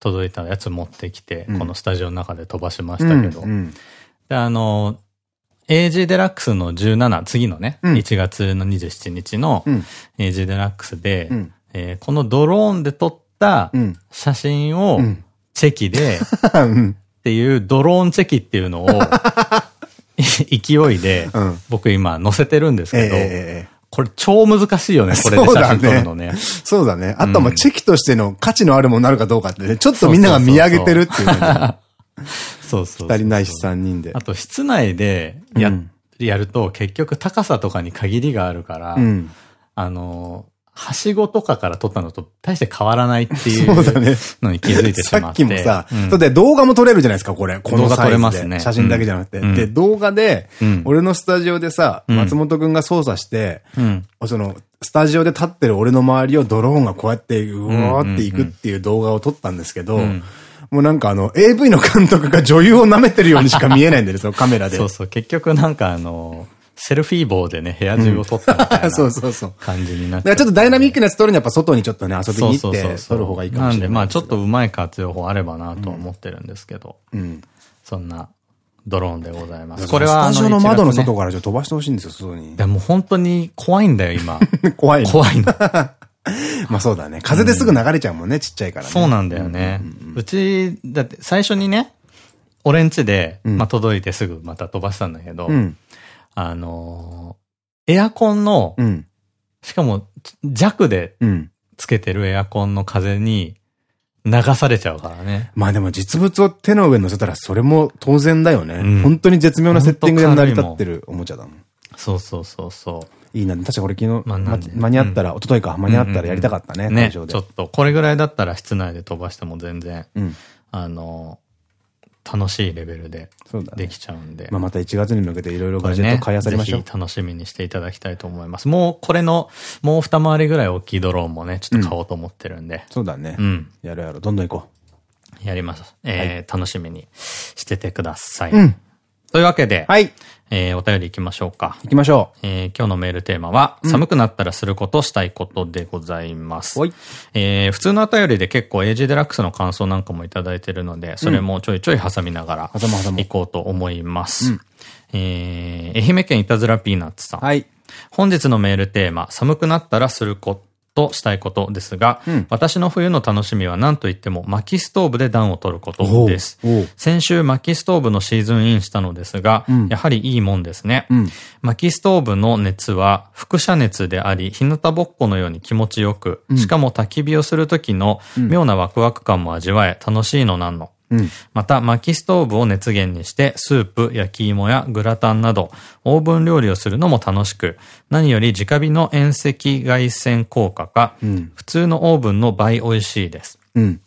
届いたやつ持ってきて、このスタジオの中で飛ばしましたけど、で、あの、AG デラックスの17、次のね、うん、1月の27日の AG デラックスで、うん、えー、このドローンで撮った写真をチェキで、っていうドローンチェキっていうのを、勢いで、僕今載せてるんですけど、これ超難しいよね、これで写真撮るのね。そうだね。あとはチェキとしての価値のあるものなるかどうかってね、ちょっとみんなが見上げてるっていうね。そうそう。二人ないし三人で。あと室内でや、やると結局高さとかに限りがあるから、あの、はしごとかから撮ったのと大して変わらないっていうのに気づいてしまって。さっきもさ、だって動画も撮れるじゃないですか、これ。このサイズで。ますね。写真だけじゃなくて。で、動画で、俺のスタジオでさ、松本くんが操作して、その、スタジオで立ってる俺の周りをドローンがこうやって、うわーっていくっていう動画を撮ったんですけど、もうなんかあの、AV の監督が女優を舐めてるようにしか見えないんだよ、そのカメラで。そうそう、結局なんかあの、セルフィー棒でね、部屋中を撮ったみたいな そうそうそう。感じになって。ちょっとダイナミックなやつ撮るにはやっぱ外にちょっとね、遊びに行って撮る方がいいかもしれない。なんで、まあちょっとうまい活用法あればなと思ってるんですけど。うん。そんなドローンでございます。これは、スタジオの窓の外からちょっと飛ばしてほしいんですよ、外に。でも本当に怖いんだよ、今。怖 い怖いの。まあそうだね。風ですぐ流れちゃうもんね、ちっちゃいからね。そうなんだよね。うち、だって最初にね、俺んちで、まあ届いてすぐまた飛ばしたんだけど、あのエアコンの、うん、しかも弱でつけてるエアコンの風に流されちゃうからね。まあでも実物を手の上に乗せたらそれも当然だよね。うん、本当に絶妙なセッティングで成り立ってるおもちゃだもん。そうそうそうそう。いいな。確かこれ昨日、まあ、間に合ったら、一昨日か、間に合ったらやりたかったね、ね。ちょっと、これぐらいだったら室内で飛ばしても全然、うん、あの、楽しいレベルでできちゃうんで。ね、まあまた1月に向けていろいろガジェット開発さりましょう。ね、ぜひ楽しみにしていただきたいと思います。もうこれの、もう二回りぐらい大きいドローンもね、ちょっと買おうと思ってるんで。うん、そうだね。うん。やるやろ。どんどん行こう。やります。えー、はい、楽しみにしててください。うん。というわけで、はい。えー、お便り行きましょうか。行きましょう。えー、今日のメールテーマは、うん、寒くなったらすること、したいことでございます。はい。えー、普通のお便りで結構エイジデラックスの感想なんかもいただいてるので、それもちょいちょい挟みながら、行こうと思います。うん、えー、愛媛県いたずらピーナッツさん。はい。本日のメールテーマ、寒くなったらすること、としたいことですが、うん、私の冬の楽しみは何と言っても薪ストーブで暖を取ることです。先週薪ストーブのシーズンインしたのですが、うん、やはりいいもんですね。うん、薪ストーブの熱は輻射熱であり、日向ぼっこのように気持ちよく、しかも焚き火をする時の妙なワクワク感も味わえ、楽しいのなんの。うん、また、薪ストーブを熱源にして、スープ、焼き芋やグラタンなど、オーブン料理をするのも楽しく、何より直火の遠赤外線効果か、うん、普通のオーブンの倍美味しいです。うん、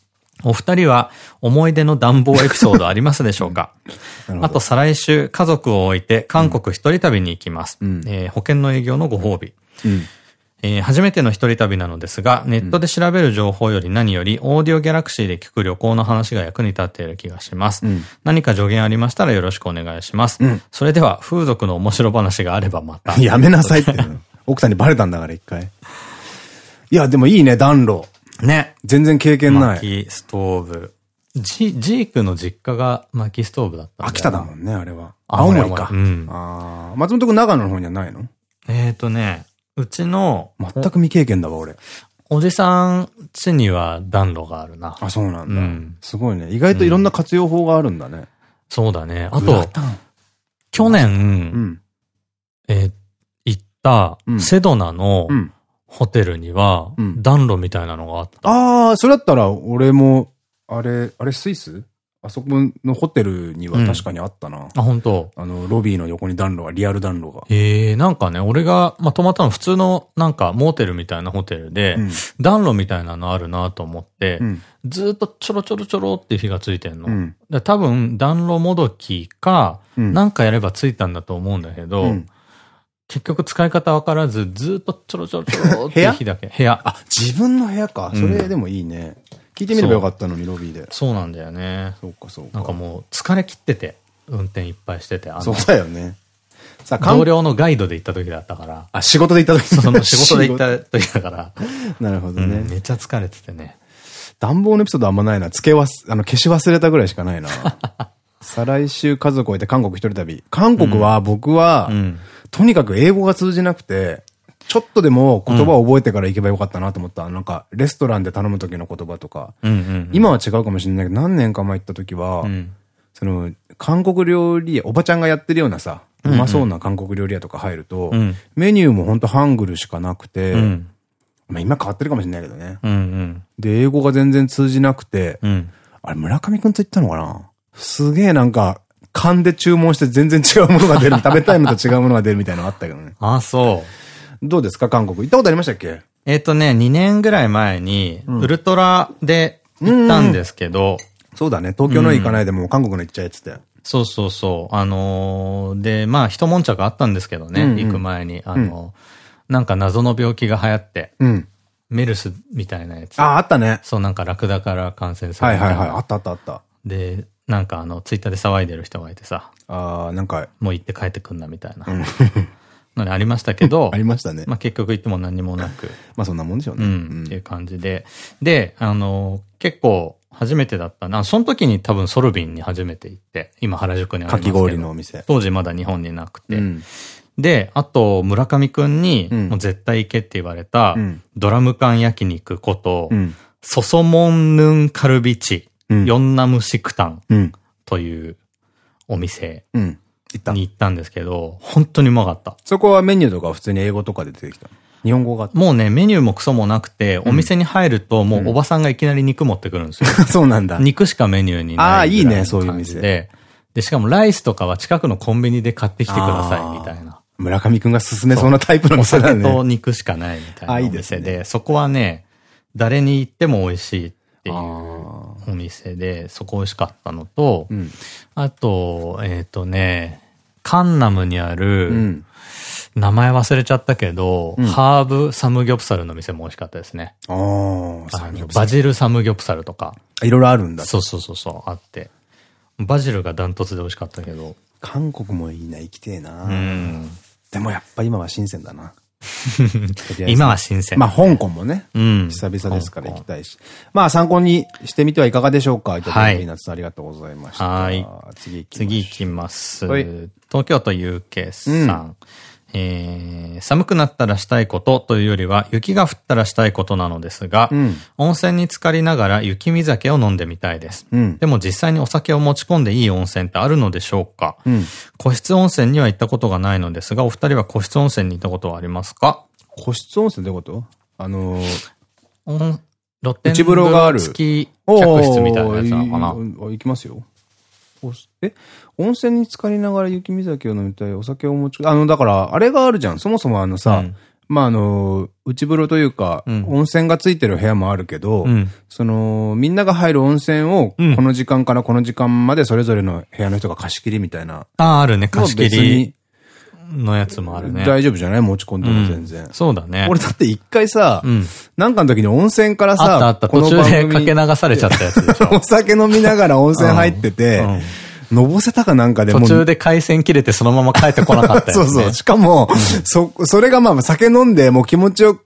お二人は思い出の暖房エピソードありますでしょうか？あと再来週家族を置いて韓国一人旅に行きます。えー、保険の営業のご褒美。えー、初めての一人旅なのですが、ネットで調べる情報より何より、オーディオギャラクシーで聞く旅行の話が役に立っている気がします。うん、何か助言ありましたらよろしくお願いします。うん、それでは、風俗の面白話があればまた。やめなさいって。奥さんにバレたんだから一回。いや、でもいいね、暖炉。ね。全然経験ない。薪ストーブ。ジ、ジークの実家が薪ストーブだった秋田だもんね、あれは。青森か。うん。ああ。松本くん長野の方にはないの？えっとね、うちの、全く未経験だわ、俺。おじさん家には暖炉があるな。あ、そうなんだ。うん、すごいね。意外といろんな活用法があるんだね。うん、そうだね。あと、去年、うん、え行ったセドナのホテルには暖炉みたいなのがあった。ああ、それだったら俺も、あれ、あれスイス？あそこのホテルには確かにあったな。うん、あ、本当。あの、ロビーの横に暖炉が、リアル暖炉が。へえ、なんかね、俺が、まあ、泊まったの普通の、なんか、モーテルみたいなホテルで、うん、暖炉みたいなのあるなと思って、うん、ずっとちょろちょろちょろって火がついてんの。うん、多分、暖炉もどきか、なんかやればついたんだと思うんだけど、結局使い方わからず、ずっとちょろちょろちょろって火だけ。部屋あ、自分の部屋か。それでもいいね。聞いてみればよかったのに、ロビーで。そうなんだよね。そうか、そうか。なんかもう、疲れ切ってて、運転いっぱいしてて。そうだよね。さあ、同僚のガイドで行った時だったから。あ、仕事で行った時その仕事で行った時だから。なるほどね、めっちゃ疲れててね。暖房のエピソードあんまないな。付けわす、あの、消し忘れたぐらいしかないな。再来週家族を置いて韓国一人旅。韓国は僕は、とにかく英語が通じなくて、ちょっとでも言葉を覚えてから行けばよかったなと思った。うん、なんか、レストランで頼む時の言葉とか。今は違うかもしれないけど、何年か前行った時は、うん、その、韓国料理屋、おばちゃんがやってるようなさ、うまそうな韓国料理屋とか入ると、メニューもほんとハングルしかなくて、まあ今変わってるかもしれないけどね。で、英語が全然通じなくて、あれ村上くんと言ったのかな？すげえなんか、勘で注文して全然違うものが出る、食べたいのと違うものが出るみたいなのあったけどね。あ、そう。どうですか？韓国。行ったことありましたっけ？えっとね、2年ぐらい前に、ウルトラで行ったんですけど、そうだね。東京の行かないでも韓国の行っちゃえっつって。そうそうそう。あのー、で、まあ、一悶着あったんですけどね、行く前に。あのー、なんか謎の病気が流行って、うん、メルスみたいなやつ。あ、あったね。そう、なんかラクダから感染するはいはいはい。あったあったあった。で、なんかあの、ツイッターで騒いでる人がいてさ。ああ、なんか。もう行って帰ってくんなみたいな。のにありましたけど。ありましたね。まあ結局行っても何もなく。まあそんなもんでしょうね。うん。っていう感じで。で、あの、結構初めてだったな。その時に多分ソルビンに初めて行って、今原宿にありますけど。かき氷のお店。当時まだ日本になくて。うん、で、あと村上くんに、もう絶対行けって言われた、ドラム缶焼肉こと、ソソモンヌンカルビチ、ヨンナムシクタンというお店に行ったんですけど、本当にうまかった。そこはメニューとか普通に英語とかで出てきた日本語が？もうね、メニューもクソもなくて、お店に入るともうおばさんがいきなり肉持ってくるんですよ。そうなんだ。肉しかメニューにない。ああ、いいね、そういう店。で、で、しかもライスとかは近くのコンビニで買ってきてくださいみたいな。村上くんが勧めそうなタイプの店だね。お酒と肉しかないみたいなお店で、そこはね、誰に行っても美味しいっていうお店で、そこ美味しかったのと、うん、あと、えっ、ー、とね、カンナムにある、うん、名前忘れちゃったけど、うん、ハーブサムギョプサルの店も美味しかったですね。あバジルサムギョプサルとか。いろいろあるんだ。そうそうそうそう、あって。バジルがダントツで美味しかったけど。韓国もいいな、行きてえな。うん。でもやっぱ今は新鮮だな。今は新鮮。まあ香港もね。うん。久々ですから行きたいし。まあ参考にしてみてはいかがでしょうか？いただきなつありがとうございました。はい。次行きます。次行きます。東京都 UK さん。えー、寒くなったらしたいことというよりは雪が降ったらしたいことなのですが、うん、温泉に浸かりながら雪見酒を飲んでみたいです。うん、でも実際にお酒を持ち込んでいい温泉ってあるのでしょうか、うん、個室温泉には行ったことがないのですが、お二人は個室温泉に行ったことはありますか？個室温泉ってこと？あのー、露天風呂。付き客室みたいなやつなのかな？行きますよ。え？温泉に浸かりながら雪見酒を飲みたい、お酒を持ち、あの、だから、あれがあるじゃん。そもそもあのさ、うん、まあ、あの、内風呂というか、うん、温泉がついてる部屋もあるけど、うん、その、みんなが入る温泉を、この時間からこの時間までそれぞれの部屋の人が貸し切りみたいな。ああ、あるね、貸し切り。のやつもあるね。大丈夫じゃない持ち込んでも全然。そうだね。俺だって一回さ、なんかの時に温泉からさ、あったあった、途中でかけ流されちゃったやつでしょ。お酒飲みながら温泉入ってて、のぼせたかなんかでも。途中で回線切れてそのまま帰ってこなかった、ね、そうそう。しかも、うん、そ、それがまあ酒飲んでもう気持ちよ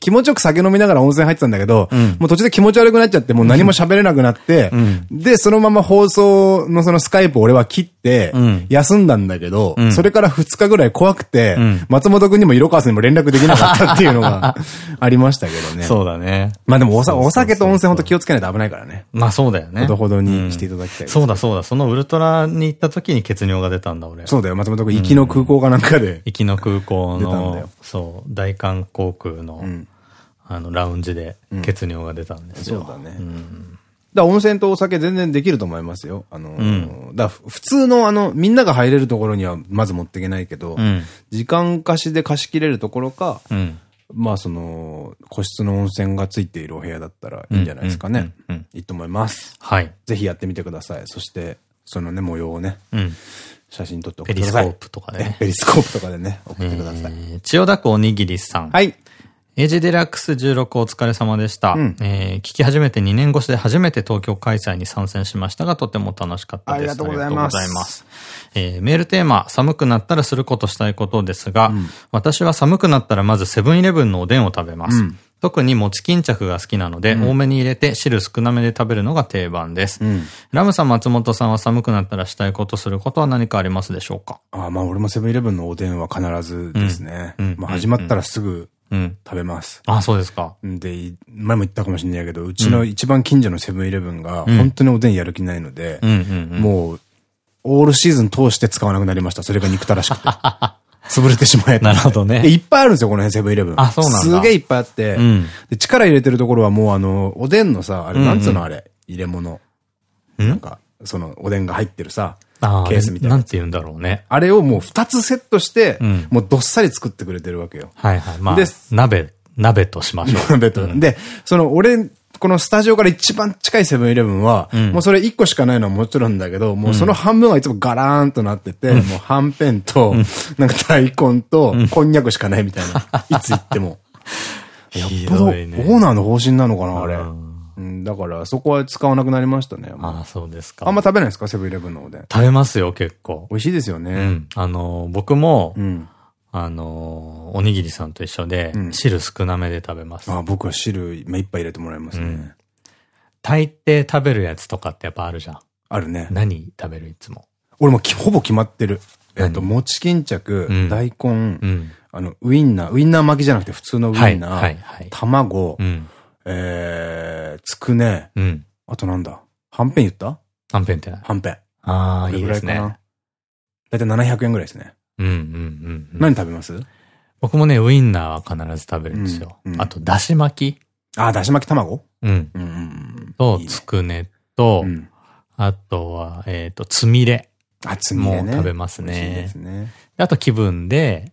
気持ちよく酒飲みながら温泉入ってたんだけど、うん、もう途中で気持ち悪くなっちゃって、もう何も喋れなくなって、うん、で、そのまま放送のそのスカイプを俺は切って、休んだんだけど、うん、それから2日ぐらい怖くて、松本くんにも色川さんにも連絡できなかったっていうのが ありましたけどね。そうだね。まあでもおお酒と温泉ほんと気をつけないと危ないからね。まあそうだよね。ほどほどにしていただきたい、そうだそうだ。そのウルトラに行った時に血尿が出たんだ俺。そうだよ。松本くん、行きの空港かなんかで。行きの空港の、そう、大韓航空の、あの、ラウンジで血尿が出たんですよ。そうだね。だ温泉とお酒全然できると思いますよ。あの、うん、だ普通のあの、みんなが入れるところにはまず持っていけないけど、うん、時間貸しで貸し切れるところか、うん、まあその、個室の温泉がついているお部屋だったらいいんじゃないですかね。いいと思います。はい。ぜひやってみてください。そして、そのね、模様をね、写真撮って送ってください。ペリスコープとかでね。ペリスコープとかでね、送ってください。千代田区おにぎりさん。はい。エイジデラックス16お疲れ様でした。うん、えー、聞き始めて2年越しで初めて東京開催に参戦しましたが、とても楽しかったです。ありがとうございます。いますえー、メールテーマ、寒くなったらすることしたいことですが、うん、私は寒くなったらまずセブンイレブンのおでんを食べます。うん特に餅巾着が好きなので、多めに入れて汁少なめで食べるのが定番です。うん、ラムさん、松本さんは寒くなったらしたいことすることは何かありますでしょうか？ああ、まあ俺もセブンイレブンのおでんは必ずですね。まあ始まったらすぐ食べます。あ、そうですか。で、前も言ったかもしれないけど、うちの一番近所のセブンイレブンが、本当におでんやる気ないので、もう、オールシーズン通して使わなくなりました。それが憎たらしくて。潰れてしまえなるほどね。いっぱいあるんですよ、この辺セブンイレブン。あ、そうなんだ。すげえいっぱいあって、うん、で力入れてるところはもうあの、おでんのさ、あれ、なんつうのあれ、入れ物。なんか、その、おでんが入ってるさ、ケースみたいな。なんて言うんだろうね。あれをもう二つセットして、うん、もうどっさり作ってくれてるわけよ。はいはい。まあ、で、鍋、鍋としましょう。鍋と。で、その、俺、このスタジオから一番近いセブンイレブンは、うん、もうそれ一個しかないのはもちろんだけど、もうその半分はいつもガラーンとなってて、うん、もうはんぺんと、なんか大根と、こんにゃくしかないみたいな。いつ行っても。やっぱど、オーナーの方針なのかな、あれ。うん、だから、そこは使わなくなりましたね。ああ、そうですか。あんま食べないですか？セブンイレブンのおでん。食べますよ、結構。美味しいですよね。うん。あの、僕も、うん、あの、おにぎりさんと一緒で、汁少なめで食べます。あ僕は汁、目いっぱい入れてもらいますね。大抵食べるやつとかってやっぱあるじゃん。あるね。何食べるいつも？俺もほぼ決まってる。えっと、餅巾着、大根、あの、ウインナー、ウインナー巻きじゃなくて普通のウインナー、卵、えー、つくね、あとなんだ？はんぺん言った？はんぺんってはんぺん。ああ、いいですね。だいたい700円ぐらいですね。うんうんうん。何食べます？僕もね、ウインナーは必ず食べるんですよ。あと、だし巻きああ、だし巻き卵？うん。と、つくねと、あとは、えっと、つみれ。あ、つみれも食べますね。ですね。あと気分で、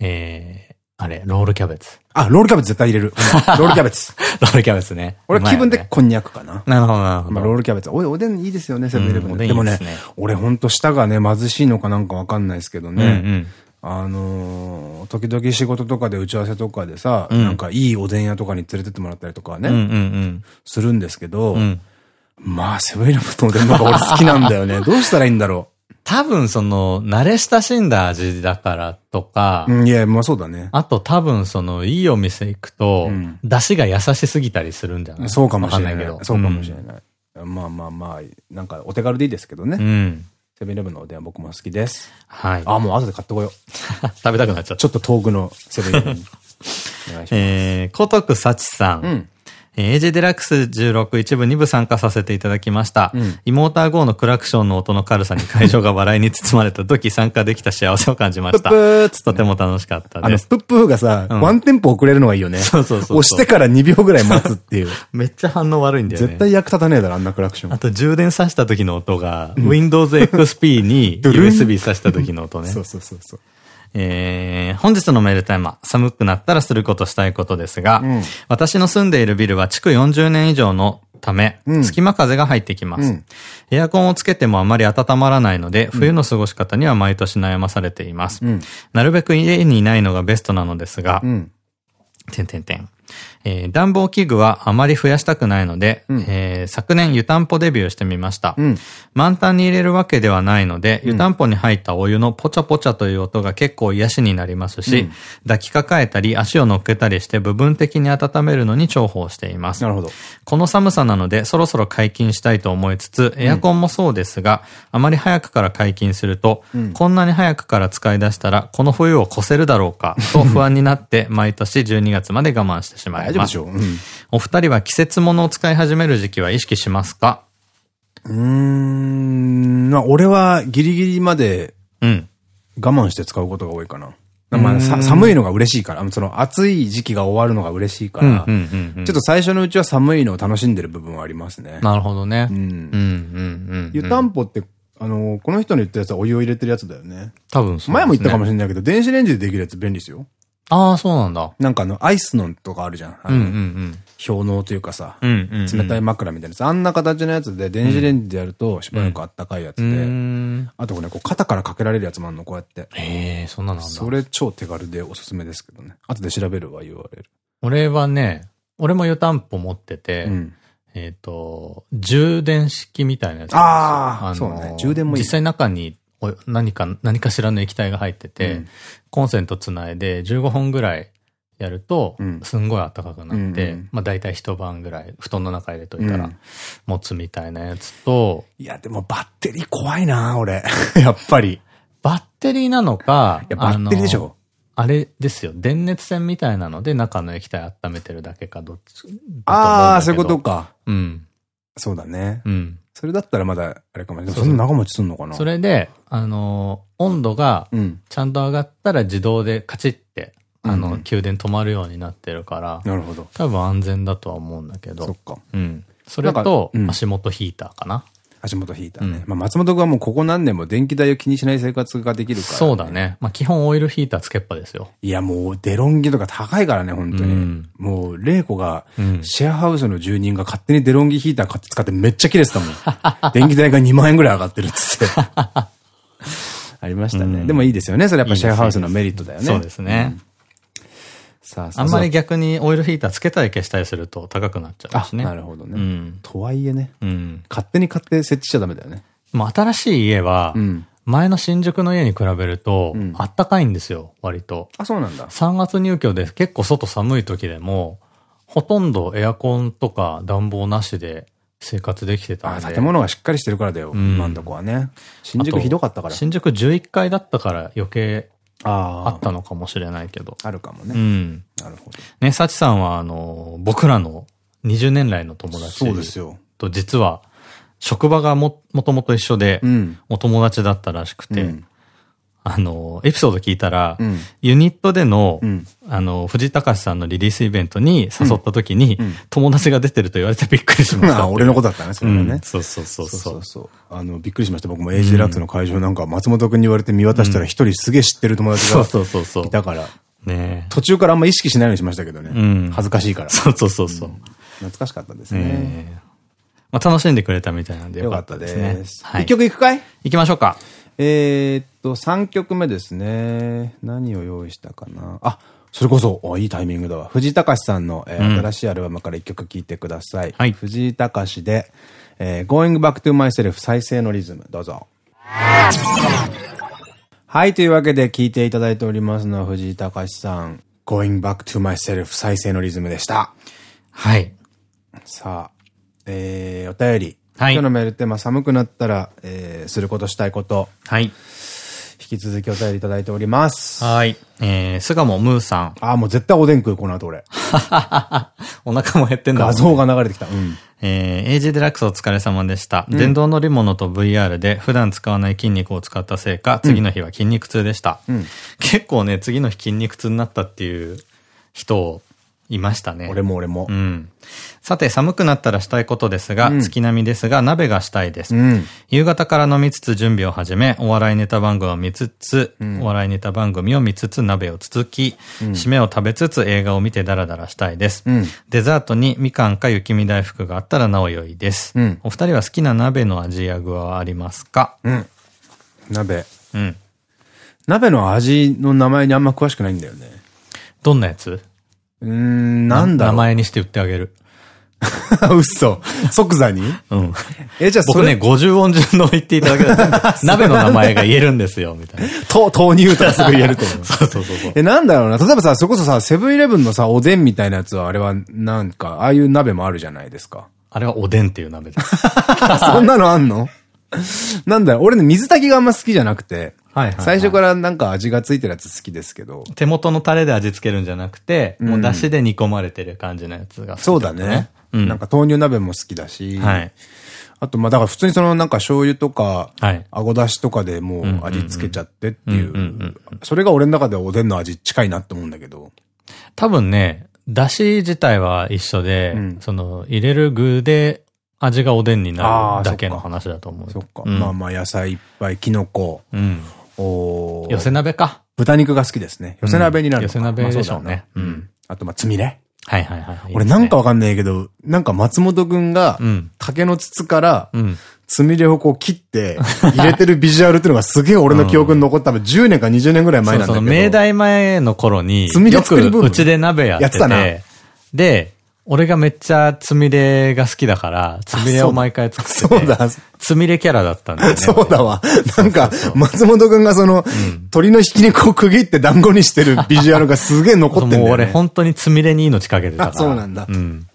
えー、あれ、ロールキャベツ。あ、ロールキャベツ絶対入れる。ロールキャベツ。ロールキャベツね。俺気分でこんにゃくかな。なるほど、なるほど。まあ、ロールキャベツ。おい、おでんいいですよね、セブンイレブンで。でもね、俺ほんと舌がね、貧しいのかなんかわかんないですけどね。あのー、時々仕事とかで打ち合わせとかでさ、うん、なんかいいおでん屋とかに連れてってもらったりとかね、するんですけど、うん、まあ、セブンイレブンのおでんの方が俺好きなんだよね。どうしたらいいんだろう。多分その、慣れ親しんだ味だからとか、うん、いや、まあそうだね。あと多分その、いいお店行くと、うん、出汁が優しすぎたりするんじゃない？そうかもしれないけど。そうかもしれない。まあまあまあ、なんかお手軽でいいですけどね。うん。セブンイレブンのおでん僕も好きです。はい。あ、もう後で買ってこよう。食べたくなっちゃった。ちょっと遠くのセブンイレブン。お願いします。えー、古徳幸さん。うん。エージェデラックス16一部2部参加させていただきました。うん、イモーター GO のクラクションの音の軽さに会場が笑いに包まれた時参加できた幸せを感じました。プップーとても楽しかったです。あの、プップーがさ、うん、ワンテンポ遅れるのがいいよね。そうそうそう。押してから2秒ぐらい待つっていう。めっちゃ反応悪いんだよね。絶対役立たねえだろ、あんなクラクション。あと充電さした時の音が、うん、Windows XP に USB さした時の音ね。そうそうそうそう。えー、本日のメールテーマ、寒くなったらすることしたいことですが、うん、私の住んでいるビルは築40年以上のため、うん、隙間風が入ってきます。うん、エアコンをつけてもあまり温まらないので、冬の過ごし方には毎年悩まされています。なるべく家にいないのがベストなのですが、てんてんてん。えー、暖房器具はあまり増やしたくないので、うん、えー、昨年湯たんぽデビューしてみました。うん、満タンに入れるわけではないので、湯たんぽに入ったお湯のポチャポチャという音が結構癒しになりますし、うん、抱きかかえたり足を乗っけたりして部分的に温めるのに重宝しています。なるほど。この寒さなのでそろそろ解禁したいと思いつつ、エアコンもそうですが、あまり早くから解禁すると、こんなに早くから使い出したらこの冬を越せるだろうかと不安になって毎年12月まで我慢してしまいます。丈夫でしょう。うん、お二人は季節物を使い始める時期は意識しますか？うーん、まあ、俺はギリギリまで、うん。我慢して使うことが多いかな。まあ、寒いのが嬉しいから、その暑い時期が終わるのが嬉しいから、ちょっと最初のうちは寒いのを楽しんでる部分はありますね。なるほどね。湯たんぽって、あの、この人の言ったやつはお湯を入れてるやつだよね。多分そう、ね。前も言ったかもしれないけど、電子レンジでできるやつ便利ですよ。ああ、そうなんだ。なんかあの、アイスのとかあるじゃん。うんうんうん。氷のというかさ、冷たい枕みたいなやつ。あんな形のやつで電子レンジでやるとしばらくあったかいやつで。あとね、こう肩からかけられるやつもあるの、こうやって。へえ、そんなのなんだ。それ超手軽でおすすめですけどね。後で調べるわ、URL。俺はね、俺も湯たんぽ持ってて、うん、えっと、充電式みたいなやつああ、そうね。充電もいい。実際中に何か、何かしらの液体が入ってて、うん、コンセントつないで15本ぐらいやると、すんごい暖かくなって、まあ大体一晩ぐらい布団の中入れといたら持つみたいなやつと、いやでもバッテリー怖いな俺。やっぱり。バッテリーなのか、いやバッテリーでしょあれですよ。電熱線みたいなので中の液体温めてるだけかどっち。ああ、そういうことか。うん。そうだね。うん。それだったらまだ、あれかもしれない。そんな長持ちすんのかな？それで、あのー、温度が、ちゃんと上がったら自動でカチッて、あの、給電止まるようになってるから。なるほど。多分安全だとは思うんだけど。そっか。うん。それと、足元ヒーターかな。足元ヒーターね。まあ松本君はもうここ何年も電気代を気にしない生活ができるから、そうだね。まあ基本オイルヒーターつけっぱですよ。いやもうデロンギとか高いからね、本当に。もう、玲子が、シェアハウスの住人が勝手にデロンギヒーター買って使ってめっちゃ切れてたもん。電気代が2万円ぐらい上がってるっつって。ありましたね。でもいいですよね。それやっぱシェアハウスのメリットだよね。そうですね。さあ、あんまり逆にオイルヒーターつけたり消したりすると高くなっちゃうしね。なるほどね。うん、とはいえね、うん、勝手に買って設置しちゃダメだよね。もう新しい家は、前の新宿の家に比べると、あったかいんですよ、割と。あ、そうなんだ。3月入居で結構外寒い時でも、ほとんどエアコンとか暖房なしで生活できてたんで。建物がしっかりしてるからだよ、うん、今んとこはね。新宿ひどかったから。新宿11階だったから余計あったのかもしれないけど。あるかもね。うん。なるほど。ね、幸さんは、あの、僕らの20年来の友達そうですよ。と実は、職場がも、もともと一緒で、お友達だったらしくて、うん、あの、エピソード聞いたら、うん、ユニットでの、うん、あの、藤隆さんのリリースイベントに誘った時に、友達が出てると言われてびっくりしました。俺のことだったね、それはね。そうそうそうそう。そうあの、びっくりしました。僕も AG ラッツの会場なんか、松本くんに言われて見渡したら一人すげえ知ってる友達がいたから。ね途中からあんま意識しないようにしましたけどね。恥ずかしいから。そうそうそうそう。懐かしかったですね。まあ楽しんでくれたみたいなんでよかったですね。一曲いくかい？行きましょうか。えっと、3曲目ですね。何を用意したかな。あ、それこそ、いいタイミングだわ。藤井隆さんの、えー、うん、新しいアルバムから1曲聴いてください。はい、藤井隆で、えー、Going Back to Myself 再生のリズム、どうぞ。はい、というわけで聴いていただいておりますのは藤井隆さん、Going Back to Myself 再生のリズムでした。はい。さあ、えー、お便り。はい、今日のメールテーマ、寒くなったら、えー、することしたいこと。はい。引き続きお便りいただいております。はい。えー、巣鴨ムーさん。ああ、もう絶対おでん食う、この後俺。お腹も減ってんだ画像が流れてきた。うん。えー、AG デラックスお疲れ様でした。うん、電動乗り物と VR で普段使わない筋肉を使ったせいか、次の日は筋肉痛でした。うん、結構ね、次の日筋肉痛になったっていう人をいましたね。俺も俺も。うん。さて、寒くなったらしたいことですが、うん、月並みですが、鍋がしたいです。うん、夕方から飲みつつ準備を始め、お笑いネタ番組を見つつ、うん、お笑いネタ番組を見つつ、鍋をつつき、締めを食べつつ映画を見てダラダラしたいです。デザートにみかんか雪見大福があったらなお良いです。お二人は好きな鍋の味や具はありますか？鍋。うん。鍋の味の名前にあんま詳しくないんだよね。どんなやつ？うん、なんだ名前にして売ってあげる。嘘。即座に？うん。え、じゃあ僕ね、50音順の言っていただけたら、鍋の名前が言えるんですよ、みたいな。と、豆乳とかすぐ言えると思う。そうそうそうそう。え、なんだろうな。例えばさ、そこそさ、セブンイレブンのさ、おでんみたいなやつは、あれは、なんか、ああいう鍋もあるじゃないですか。あれはおでんっていう鍋です。そんなのあんの？なんだよ、俺ね、水炊きがあんま好きじゃなくて。最初からなんか味がついてるやつ好きですけど。手元のタレで味付けるんじゃなくて、もう出汁で煮込まれてる感じのやつが、そうだね。うん、なんか豆乳鍋も好きだし。はい。あと、ま、だから普通にそのなんか醤油とか、はい。あごだしとかでもう味付けちゃってっていう。それが俺の中でおでんの味近いなって思うんだけど。多分ね、だし自体は一緒で、うん、その、入れる具で味がおでんになるだけの話だと思う。そっか。まあまあ野菜いっぱい、キノコ。うん。お寄せ鍋か。豚肉が好きですね。寄せ鍋になる寄せ鍋でしょうね。うん。あと、まあ、つみれ。はいはいはい。俺なんかわかんないけど、なんか松本くんが、竹の筒から、つみれをこう切って、入れてるビジュアルっていうのがすげえ俺の記憶に残った多分10年か20年ぐらい前なんだけど。その明大前の頃に、よくうちで鍋やってて、で、俺がめっちゃつみれが好きだから、つみれを毎回作ってて。そうだ。つみれキャラだったんだよね。そうだわ。なんか、松本くんがその、鳥のひき肉を区切って団子にしてるビジュアルがすげえ残ってんだよ、ね。もう俺本当につみれに命かけてたから。そうなんだ。うん。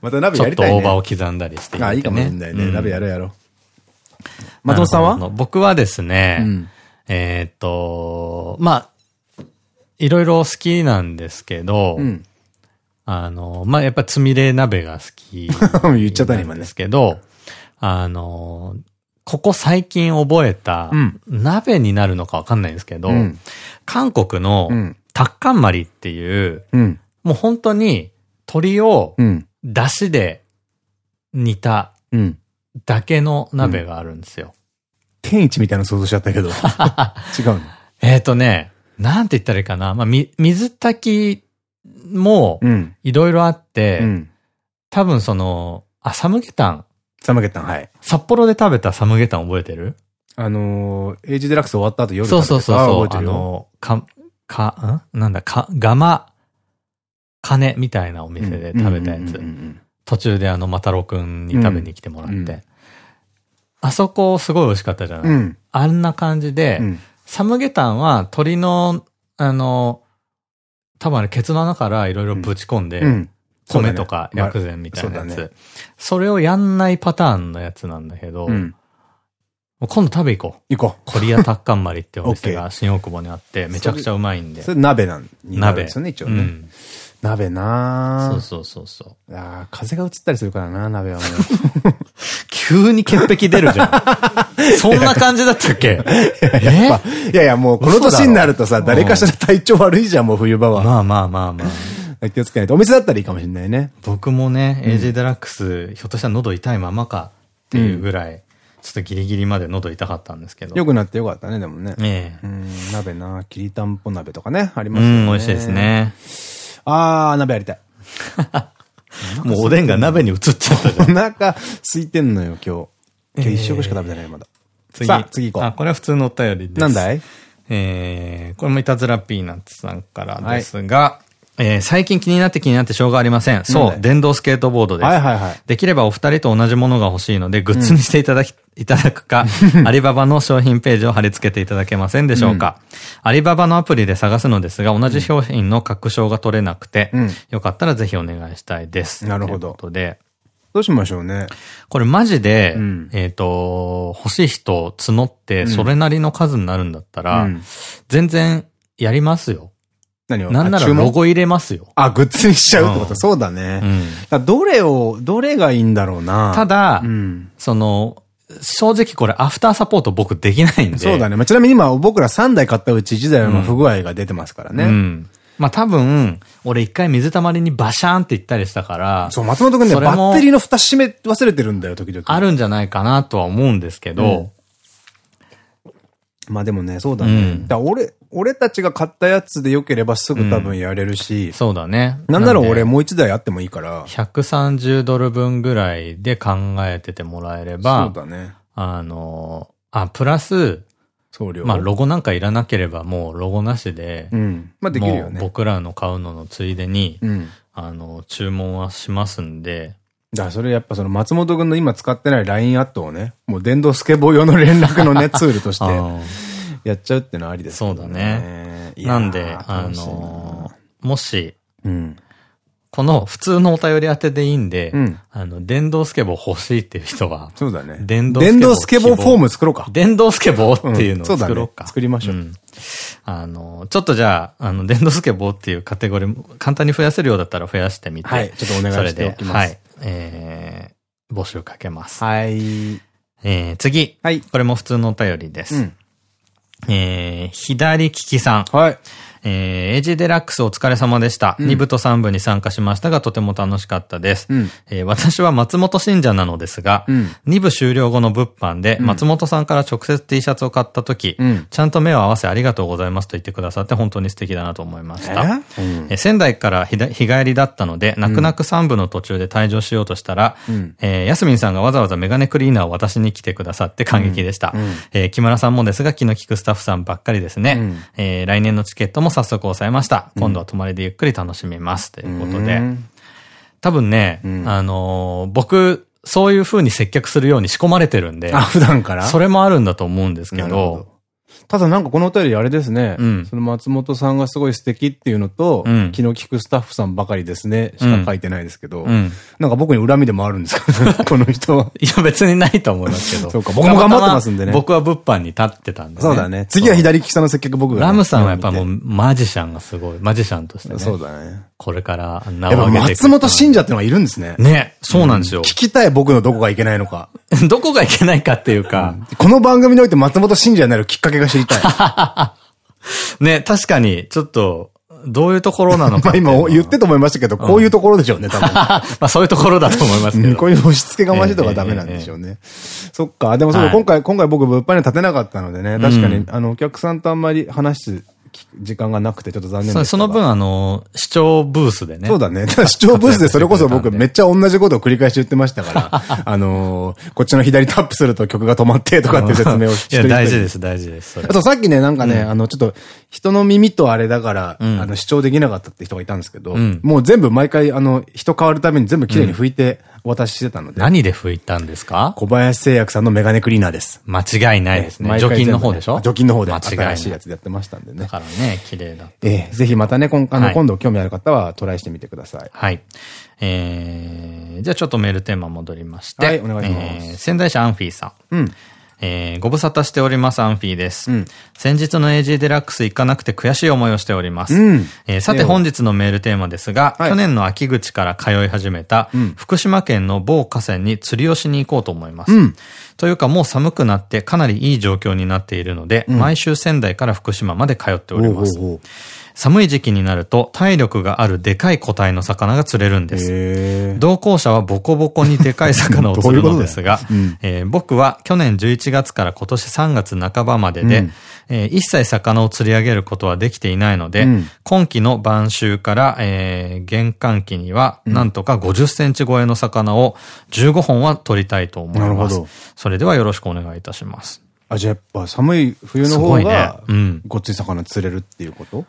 また鍋やりたい、ね。ちょっと大葉を刻んだりして、あ、いいかもしれないね。鍋やろうやろう。松本さんは？僕はですね、えっと、まあ、いろいろ好きなんですけど、うん、あの、まあ、やっぱつみれ鍋が好き。言っちゃったね、今ね。ですけど、あの、ここ最近覚えた、鍋になるのかわかんないんですけど、うん、韓国のタッカンマリっていう、うん、もう本当に鶏を出汁で煮ただけの鍋があるんですよ。天一みたいな想像しちゃったけど。違うの？えっとね、なんて言ったらいいかな。まあ、み、水炊きも、いろいろあって、うん、多分その、あ、サムゲタン。サムゲタン、はい。札幌で食べたサムゲタン覚えてる？あのー、エイジデラックス終わった後夜食べた。そうそうそう。あのー、か、か、ん？なんだ、か、ガマ、金みたいなお店で食べたやつ。途中であの、またろくんに食べに来てもらって。うん。うん、あそこすごい美味しかったじゃない、うん、あんな感じで、サムゲタンは鶏の、あの、多分あれ、ケツの穴からいろいろぶち込んで、米とか薬膳みたいなやつ。それをやんないパターンのやつなんだけど、今度食べ行こう。行こう。コリアタッカンマリってお店が 新大久保にあって、めちゃくちゃうまいんで。それ鍋なんですよね、一応ね。鍋なそうそうそうそう。ああ、風が映ったりするからな、鍋はもう。急に潔癖出るじゃん。そんな感じだったっけ？やっぱ、いやいや、もうこの年になるとさ、誰かしら体調悪いじゃん、もう冬場は。まあまあまあまあ。気をつけないと。お店だったらいいかもしれないね。僕もね、AJ デラックス、ひょっとしたら喉痛いままかっていうぐらい、ちょっとギリギリまで喉痛かったんですけど。よくなってよかったね、でもね。ええ。うん、鍋な、きりたんぽ鍋とかね、ありますよね。うん、美味しいですね。あー、鍋やりたい。もうおでんが鍋に移っちゃったじゃん。お腹空いてんのよ、今日。今日一食しか食べてない、まだ。次。さあ、次行こう。あ、これは普通のお便りです。なんだい？えー、これもいたずらピーナッツさんからですが、はいえー、最近気になって気になってしょうがありません。そう、電動スケートボードです。はいはいはい。できればお二人と同じものが欲しいので、グッズにしていただき、うん、いただくか、アリババの商品ページを貼り付けていただけませんでしょうか。うん、アリババのアプリで探すのですが、同じ商品の確証が取れなくて、うん、よかったらぜひお願いしたいです。なるほど。ということで。どうしましょうね。これマジで、うん、えっと、欲しい人募って、それなりの数になるんだったら、全然やりますよ。何を？なんならロゴ入れますよ。あ、グッズにしちゃうってこと、うん、そうだね。うん、どれを、どれがいいんだろうな。ただ、うん、その、正直これアフターサポート僕できないんで。そうだね。まあ、ちなみに今僕ら3台買ったうち1台の不具合が出てますからね。うん。まあ多分、俺一回水たまりにバシャーンって言ったりしたから。そう、松本くんね、バッテリーの蓋閉め忘れてるんだよ、時々。あるんじゃないかなとは思うんですけど。まあでもね、そうだね。だ俺、俺たちが買ったやつで良ければすぐ多分やれるし。うん、そうだね。なんなら俺もう一台あってもいいから。130ドル分ぐらいで考えててもらえれば。そうだね。あの、あ、プラス、送料。まあロゴなんかいらなければもうロゴなしで。うん。まあできるよね。僕らの買うののついでに、うん、あの、注文はしますんで。だからそれやっぱその松本くんの今使ってない LINE アットをね、もう電動スケボー用の連絡のね、ツールとして。やっちゃうってのはありですね。そうだね。なんで、あのもし、うん、この普通のお便り当てでいいんで、うん、あの、電動スケボー欲しいっていう人は、そうだね。電動電動スケボーフォーム作ろうか。電動スケボーっていうのを作ろうか。うね、作りましょう。うん、あの、ちょっとじゃあ、あの、電動スケボーっていうカテゴリー、簡単に増やせるようだったら増やしてみて。はい、ちょっとお願いしておきます。はい。えー、募集かけます。はい。えー、次。はい。これも普通のお便りです。うんえー、左利きさん。はい。えー、エイジデラックスお疲れ様でした。うん、2部と3部に参加しましたが、とても楽しかったです。うん、えー、私は松本信者なのですが、うん、2部終了後の物販で、松本さんから直接 T シャツを買った時、うん、ちゃんと目を合わせありがとうございますと言ってくださって本当に素敵だなと思いました。えー、え仙台から日帰りだったので、泣く泣く3部の途中で退場しようとしたら、うん、えー、ヤスミンさんがわざわざメガネクリーナーを私に来てくださって感激でした。え木村さんもですが、気の利くスタッフさんばっかりですね。えー、来年のチケットも早速抑えました。。今度は泊まりでゆっくり楽しみます。ということで。多分ね、あの僕、そういう風に接客するように仕込まれてるんで。あ、普段から？それもあるんだと思うんですけど、ただなんかこのお便りあれですね。うん、その松本さんがすごい素敵っていうのと、うん、気の利くスタッフさんばかりですね、しか書いてないですけど、うん、なんか僕に恨みでもあるんですか？この人は。いや別にないと思いますけど。そうか、僕も頑張ってますんでね。僕は物販に立ってたんで、ね、そうだね。次は左利きさんの接客僕が、ね、ラムさんはやっぱもうマジシャンがすごい。マジシャンとしてね。そうだね。これから名を上げて松本信者ってのがいるんですね。ね。そうなんですよ。聞きたい僕のどこがいけないのか。どこがいけないかっていうか。この番組において松本信者になるきっかけが知りたい。ね、確かに、ちょっと、どういうところなのか。まあ今言ってと思いましたけど、こういうところでしょうね、多分。まあそういうところだと思いますけど。こういう押し付けがましいとかダメなんでしょうね。そっか。でもそう、今回、今回僕物販に立てなかったのでね、確かに、あの、お客さんとあんまり話す時間がなくてちょっと残念ですその分あの、視聴ブースでね。そうだね。視聴ブースでそれこそ僕めっちゃ同じことを繰り返し言ってましたから、あのー、こっちの左タップすると曲が止まってとかっていう説明をしていや、大事です、大事です。あとさっきね、なんかね、あの、ちょっと、人の耳とあれだから、あの、視聴できなかったって人がいたんですけど、もう全部毎回、あの、人変わるために全部綺麗に拭いて、お渡ししてたので。何で拭いたんですか？小林製薬さんのメガネクリーナーです。間違いないですね。除菌の方でしょ？除菌の方で。間違いない。新しいやつでやってましたんでね。だからね、綺麗だ。ええ、ぜひまたね、今あの今度興味ある方はトライしてみてください。はい。えー、じゃあちょっとメールテーマ戻りまして。はい、お願いします。えー、仙台市アンフィーさん。うん。えー、ご無沙汰しております、アンフィーです。うん、先日の AG デラックス行かなくて悔しい思いをしております。うん、えー、さて本日のメールテーマですが、はい、去年の秋口から通い始めた、福島県の某河川に釣りをしに行こうと思います。うん、というかもう寒くなってかなりいい状況になっているので、毎週仙台から福島まで通っております。寒い時期になると体力があるでかい個体の魚が釣れるんです。同行者はボコボコにでかい魚を 釣るのですが、僕は去年11月から今年3月半ばまでで、うん。えー、一切魚を釣り上げることはできていないので、うん、今季の晩秋から、えー、玄関期には、なんとか50センチ超えの魚を15本は取りたいと思います。それではよろしくお願いいたします。あ、じゃあやっぱ寒い冬の方が、ごっつい魚釣れるっていうこと？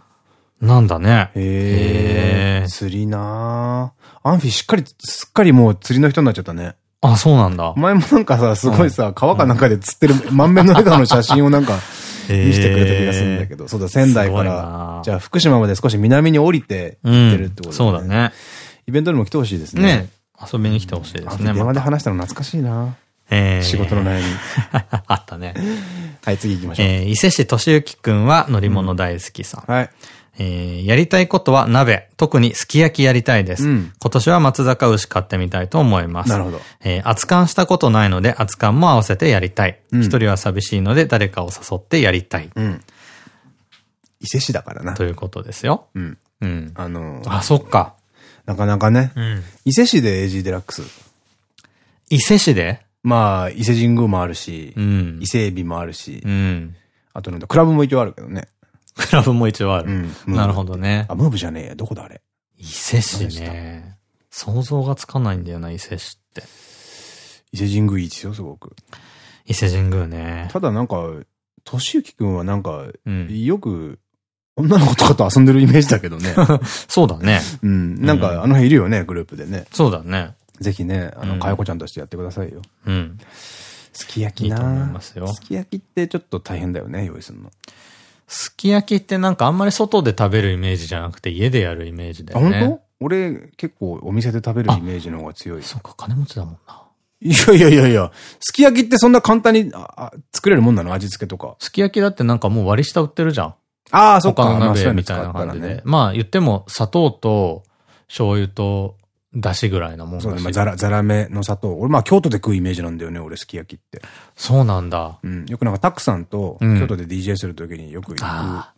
なんだね。へえ。釣りなアンフィしっかり、すっかりもう釣りの人になっちゃったね。あ、そうなんだ。前もなんかさ、すごいさ、川かなんかで釣ってる満面の笑顔の写真をなんか、見せてくれた気がするんだけど、そうだ、仙台から、じゃあ福島まで少し南に降りて行ってるってことそうだね。イベントにも来てほしいですね。ね遊びに来てほしいですね。電話で話したの懐かしいな。えー、仕事の悩み。あったね。はい、次行きましょう。えー、伊勢市敏之くんは乗り物大好きさん。はい。えー、やりたいことは鍋。特にすき焼きやりたいです。うん、今年は松坂牛買ってみたいと思います。なるほど。えー、熱燗したことないので、熱燗も合わせてやりたい。一、うん、人は寂しいので、誰かを誘ってやりたい。うん。伊勢市だからな。ということですよ。うん。うん。あのー、あ、そっか。なかなかね。うん。伊勢市で AG デラックス。伊勢市で？まあ、伊勢神宮もあるし、うん、伊勢海老もあるし、うん。あとなんだ、クラブも一応あるけどね。クラブも一応ある。うん、なるほどね。あ、ムーブじゃねえや。どこだあれ？伊勢市ね。想像がつかないんだよな、伊勢市って。伊勢神宮いいですよ、すごく。伊勢神宮ね。ただなんか、としゆきくんはなんか、うん、よく、女の子とかと遊んでるイメージだけどね。そうだね。うん。なんか、あの辺いるよね、グループでね。そうだね。ぜひね、あの、かよこちゃんとしてやってくださいよ。うん。すき焼きないいと思いますよ。すき焼きってちょっと大変だよね、用意するの。すき焼きってなんかあんまり外で食べるイメージじゃなくて家でやるイメージだよね。あ、本当？俺結構お店で食べるイメージの方が強い。そうか、金持ちだもんな。いやいやいやいや、すき焼きってそんな簡単にあ作れるもんなの？味付けとか。すき焼きだってなんかもう割り下売ってるじゃん。ああ、そっか。他の鍋みたいな感じで。まあ言っても砂糖と醤油とだしぐらいなもんそうだね。ザラ、ザラめの砂糖。俺まあ京都で食うイメージなんだよね、俺すき焼きって。そうなんだ。うん。よくなんかたくさんと京都で DJ するときによく行く。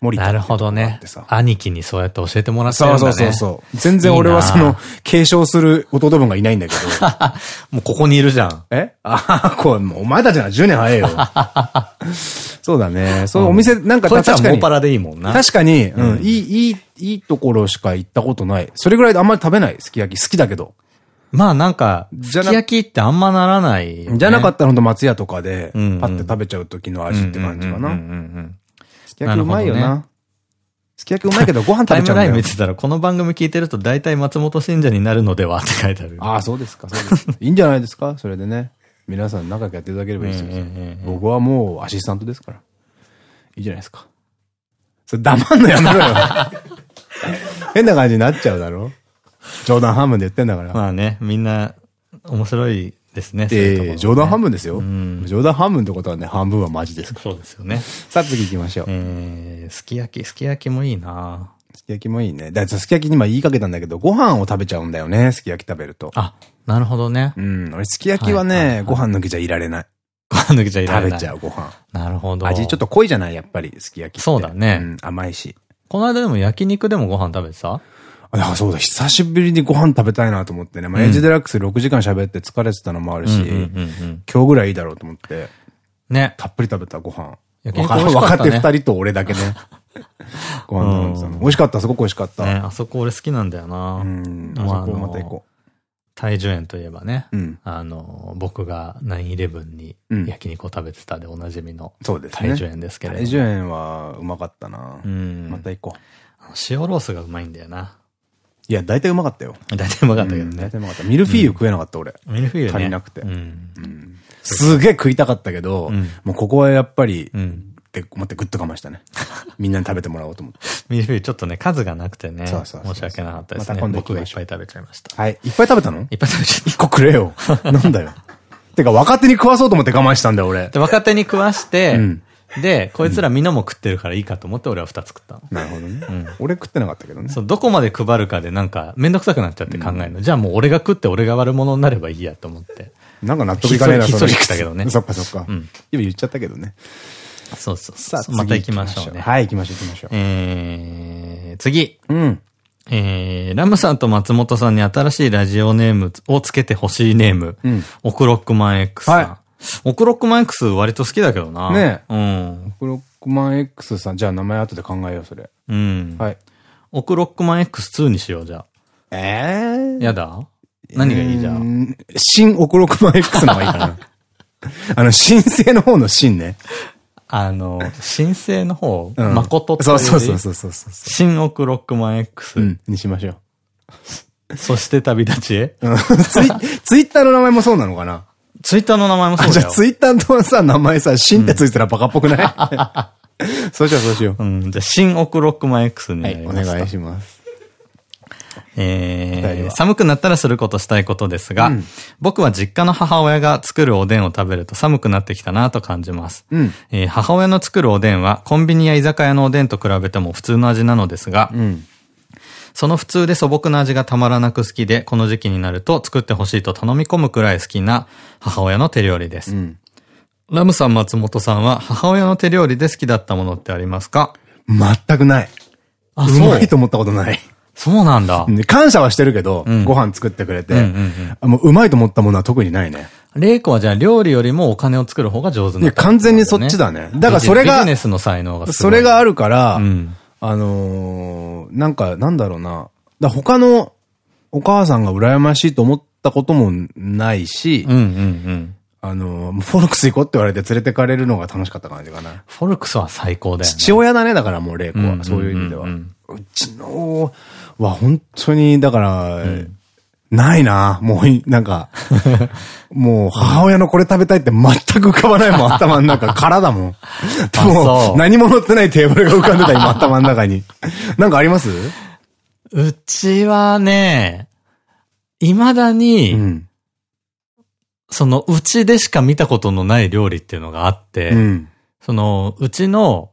森田なるほどね。兄貴にそうやって教えてもらってるんだね。そうそうそう全然俺はその、継承する弟分がいないんだけど。もうここにいるじゃん。え？ああ、こう、お前たちは10年早いよ。そうだね。そうお店、なんか確かに。モーパラでいいもんな。確かに、うん、いい、いい、いいところしか行ったことない。それぐらいであんまり食べない、すき焼き。好きだけど。まあなんか、すき焼きってあんまならない、じゃなかったらほんと松屋とかで、パッて食べちゃう時の味って感じかな。すき焼きうまいよな。すき焼きうまいけどご飯食べちゃうんだよ。タイムライン見てたら、この番組聞いてると大体松本信者になるのではって書いてある。ああ、そうですか、そうです。いいんじゃないですか？それでね。皆さん仲良くやっていただければいいですよ。僕はもうアシスタントですから。いいじゃないですか。それ黙んのやめろよ。変な感じになっちゃうだろ冗談半分で言ってんだから。まあね、みんな面白いですね。ええ、冗談半分ですよ。冗談半分ってことはね、半分はマジですそうですよね。さあ次行きましょう。えー、すき焼き、すき焼きもいいなすき焼きもいいね。だからすき焼きに今言いかけたんだけど、ご飯を食べちゃうんだよね、すき焼き食べると。あ、なるほどね。うん。俺すき焼きはね、ご飯抜きじゃいられない。ご飯抜きじゃいられない。食べちゃう、ご飯。なるほど。味ちょっと濃いじゃない、やっぱり、すき焼きそうだね。うん、甘いし。この間でも焼肉でもご飯食べてたあ、そうだ、久しぶりにご飯食べたいなと思ってね。まあ、エイジデラックス6時間喋って疲れてたのもあるし、今日ぐらいいいだろうと思って。ね。たっぷり食べたご飯。若手二人と俺だけね。ご飯飲んでたの。美味しかった、すごく美味しかった。ね、あそこ俺好きなんだよな。うん。あそこまた行こう。大樹園といえばね、あの、僕が9-11に焼肉を食べてたでおなじみの大樹園ですけれども。大樹園はうまかったな。また行こう。塩ロースがうまいんだよな。いや、大体うまかったよ。大体うまかったけどね。大体うまかった。ミルフィーユ食えなかった、俺。ミルフィーユ足りなくて。すげえ食いたかったけど、もうここはやっぱり、って思ってぐっと我慢したね。みんなに食べてもらおうと思って。ミルフィーユちょっとね、数がなくてね。申し訳なかったですね。また今度僕がいっぱい食べちゃいました。はい。いっぱい食べたの？いっぱい食べちゃった。一個くれよ。なんだよ。てか若手に食わそうと思って我慢したんだよ、俺。で、若手に食わして、で、こいつらみんなも食ってるからいいかと思って俺は二つ食ったの。なるほどね。うん、俺食ってなかったけどね。そう、どこまで配るかでなんかめんどくさくなっちゃって考えるの。じゃあもう俺が食って俺が悪者になればいいやと思って。なんか納得いかねえな。ひっそり食ったけどね。そっかそっか。うん。今言っちゃったけどね。そうそう。さあ、また行きましょうね。はい、行きましょう行きましょう。えー、次。うん。えー、ラムさんと松本さんに新しいラジオネームをつけてほしいネーム。うん。オクロックマン X さん。はい。オクロックマン X 割と好きだけどな。ねうん。オクロックマン X さん、じゃあ名前後で考えよう、それ。うん。はい。オクロックマン X2 にしよう、じゃあ。ええー、やだ？何がいいじゃん？新オクロックマン X の方がいいかな。あの、新生の方の新ね。あの、新生の方、うん、誠ってそうそうそうそうそう新オクロックマン X、うん、にしましょう。そして旅立ち？へ、うん、ツイツイッターの名前もそうなのかな？ツイッターの名前もそうだよ。じゃあツイッターのさ、名前さ、新ってついてたらバカっぽくない、そうしよう、そうしよう。うん、じゃあ新オクロックマン X になりまはい、お願いします。えー、寒くなったらすることしたいことですが、うん、僕は実家の母親が作るおでんを食べると寒くなってきたなと感じます。うん、えー、母親の作るおでんはコンビニや居酒屋のおでんと比べても普通の味なのですが、うん、その普通で素朴な味がたまらなく好きで、この時期になると作ってほしいと頼み込むくらい好きな母親の手料理です。ラムさん、松本さんは母親の手料理で好きだったものってありますか？全くない。あ、うまいと思ったことない。そうなんだ。感謝はしてるけど、うん、ご飯作ってくれて、もううまいと思ったものは特にないね。レイコはじゃあ料理よりもお金を作る方が上手な、ね、いや、完全にそっちだね。だからそれが、ビジネスの才能がそれがあるから、うん、あのー、なんか、なんだろうな。だ他のお母さんが羨ましいと思ったこともないし、あの、フォルクス行こうって言われて連れてかれるのが楽しかった感じかな。フォルクスは最高だよね。父親だね、だからもう、レイコは。そういう意味では。うちのは本当に、だから、うん、ないな。もう、なんか、もう母親のこれ食べたいって全く浮かばないもん、頭の中。空だもん。もう、何も乗ってないテーブルが浮かんでた、今、頭の中に。なんかあります？うちはね、未だに、うん、その、うちでしか見たことのない料理っていうのがあって、うん、その、うちの、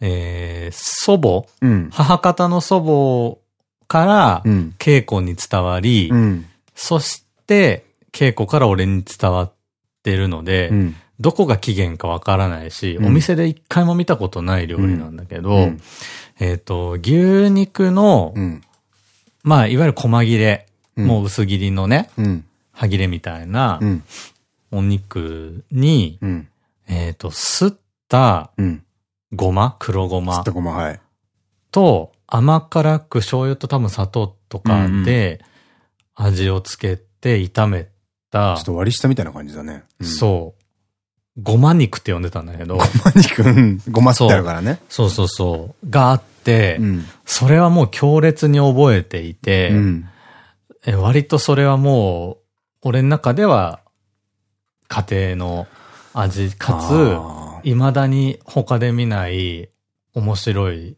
えー、祖母、うん、母方の祖母から稽古に伝わり、うん、そして稽古から俺に伝わってるので、うん、どこが起源かわからないし、お店で一回も見たことない料理なんだけど、えっと、牛肉の、まあ、いわゆる細切れ、もう薄切りのね、歯切れみたいな、お肉に、えっと、すった、ごま黒ごま。ごま、はい。と、甘辛く醤油と多分砂糖とかで味をつけて炒めた。ちょっと割り下みたいな感じだね。うん、そう。ごま肉って呼んでたんだけど。ごま肉、うん、ごまってあるからね。そうそうそうがあって、うん、それはもう強烈に覚えていて、うん、え割とそれはもう、俺の中では家庭の味かつ、未だに他で見ない面白い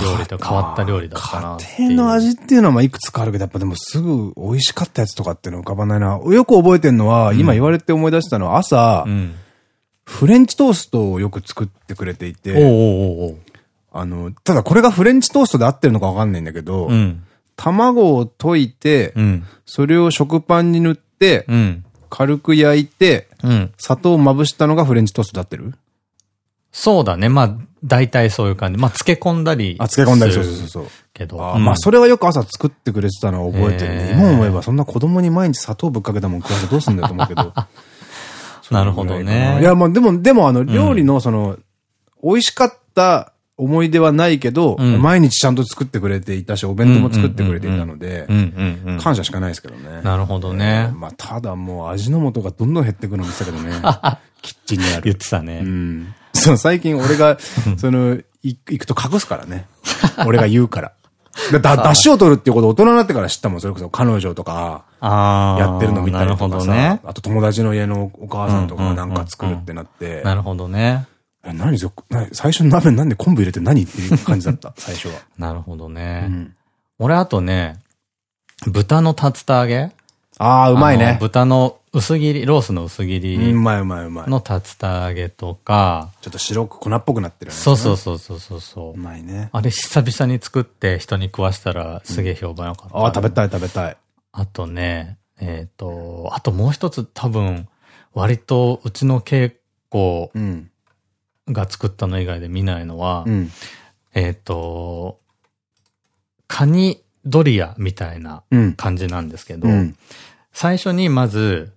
料理と変わった料理だったな家庭の味っていうのはまあいくつかあるけど、やっぱでもすぐ美味しかったやつとかっていうの浮かばないな。よく覚えてるのは、今言われて思い出したのは朝、うん、フレンチトーストをよく作ってくれていて、あの、ただこれがフレンチトーストで合ってるのかわかんないんだけど、うん、卵を溶いて、それを食パンに塗って、軽く焼いて、砂糖をまぶしたのがフレンチトーストで合ってるそうだね。まあ、大体そういう感じ。まあ、漬け込んだり。あ、漬け込んだり、そうそうそう。けど。まあ、それはよく朝作ってくれてたのは覚えてるね。今思えばそんな子供に毎日砂糖ぶっかけたもん食わせてどうすんだよと思うけど。なるほどね。いや、まあ、でも、でもあの、料理のその、美味しかった思い出はないけど、うん、毎日ちゃんと作ってくれていたし、お弁当も作ってくれていたので、感謝しかないですけどね。なるほどね。まあ、ただもう味の素がどんどん減ってくるの見てたけどね。キッチンにある。言ってたね。うん。そう、最近俺が、その、行くと隠すからね。俺が言うから。だ、だしを取るっていうこと大人になってから知ったもん、それこそ彼女とか、やってるの見たりとかさ、ね、あと友達の家のお母さんとかがなんか作るってなって。なるほどね。何最初の鍋なんで昆布入れて何っていう感じだった、最初は。なるほどね。うん、俺あとね、豚の竜田揚げああ、うまいね。豚の薄切り、ロースの薄切り。うまいうまいうまい。の竜田揚げとか。ちょっと白く粉っぽくなってるよね。そうそうそうそうそう。うまいね。あれ久々に作って人に食わしたらすげえ評判よかった。ああ、食べたい食べたい。あとね、えっと、あともう一つ多分、割とうちの稽古が作ったの以外で見ないのは、うん、えっと、カニドリアみたいな感じなんですけど、うん、最初にまず、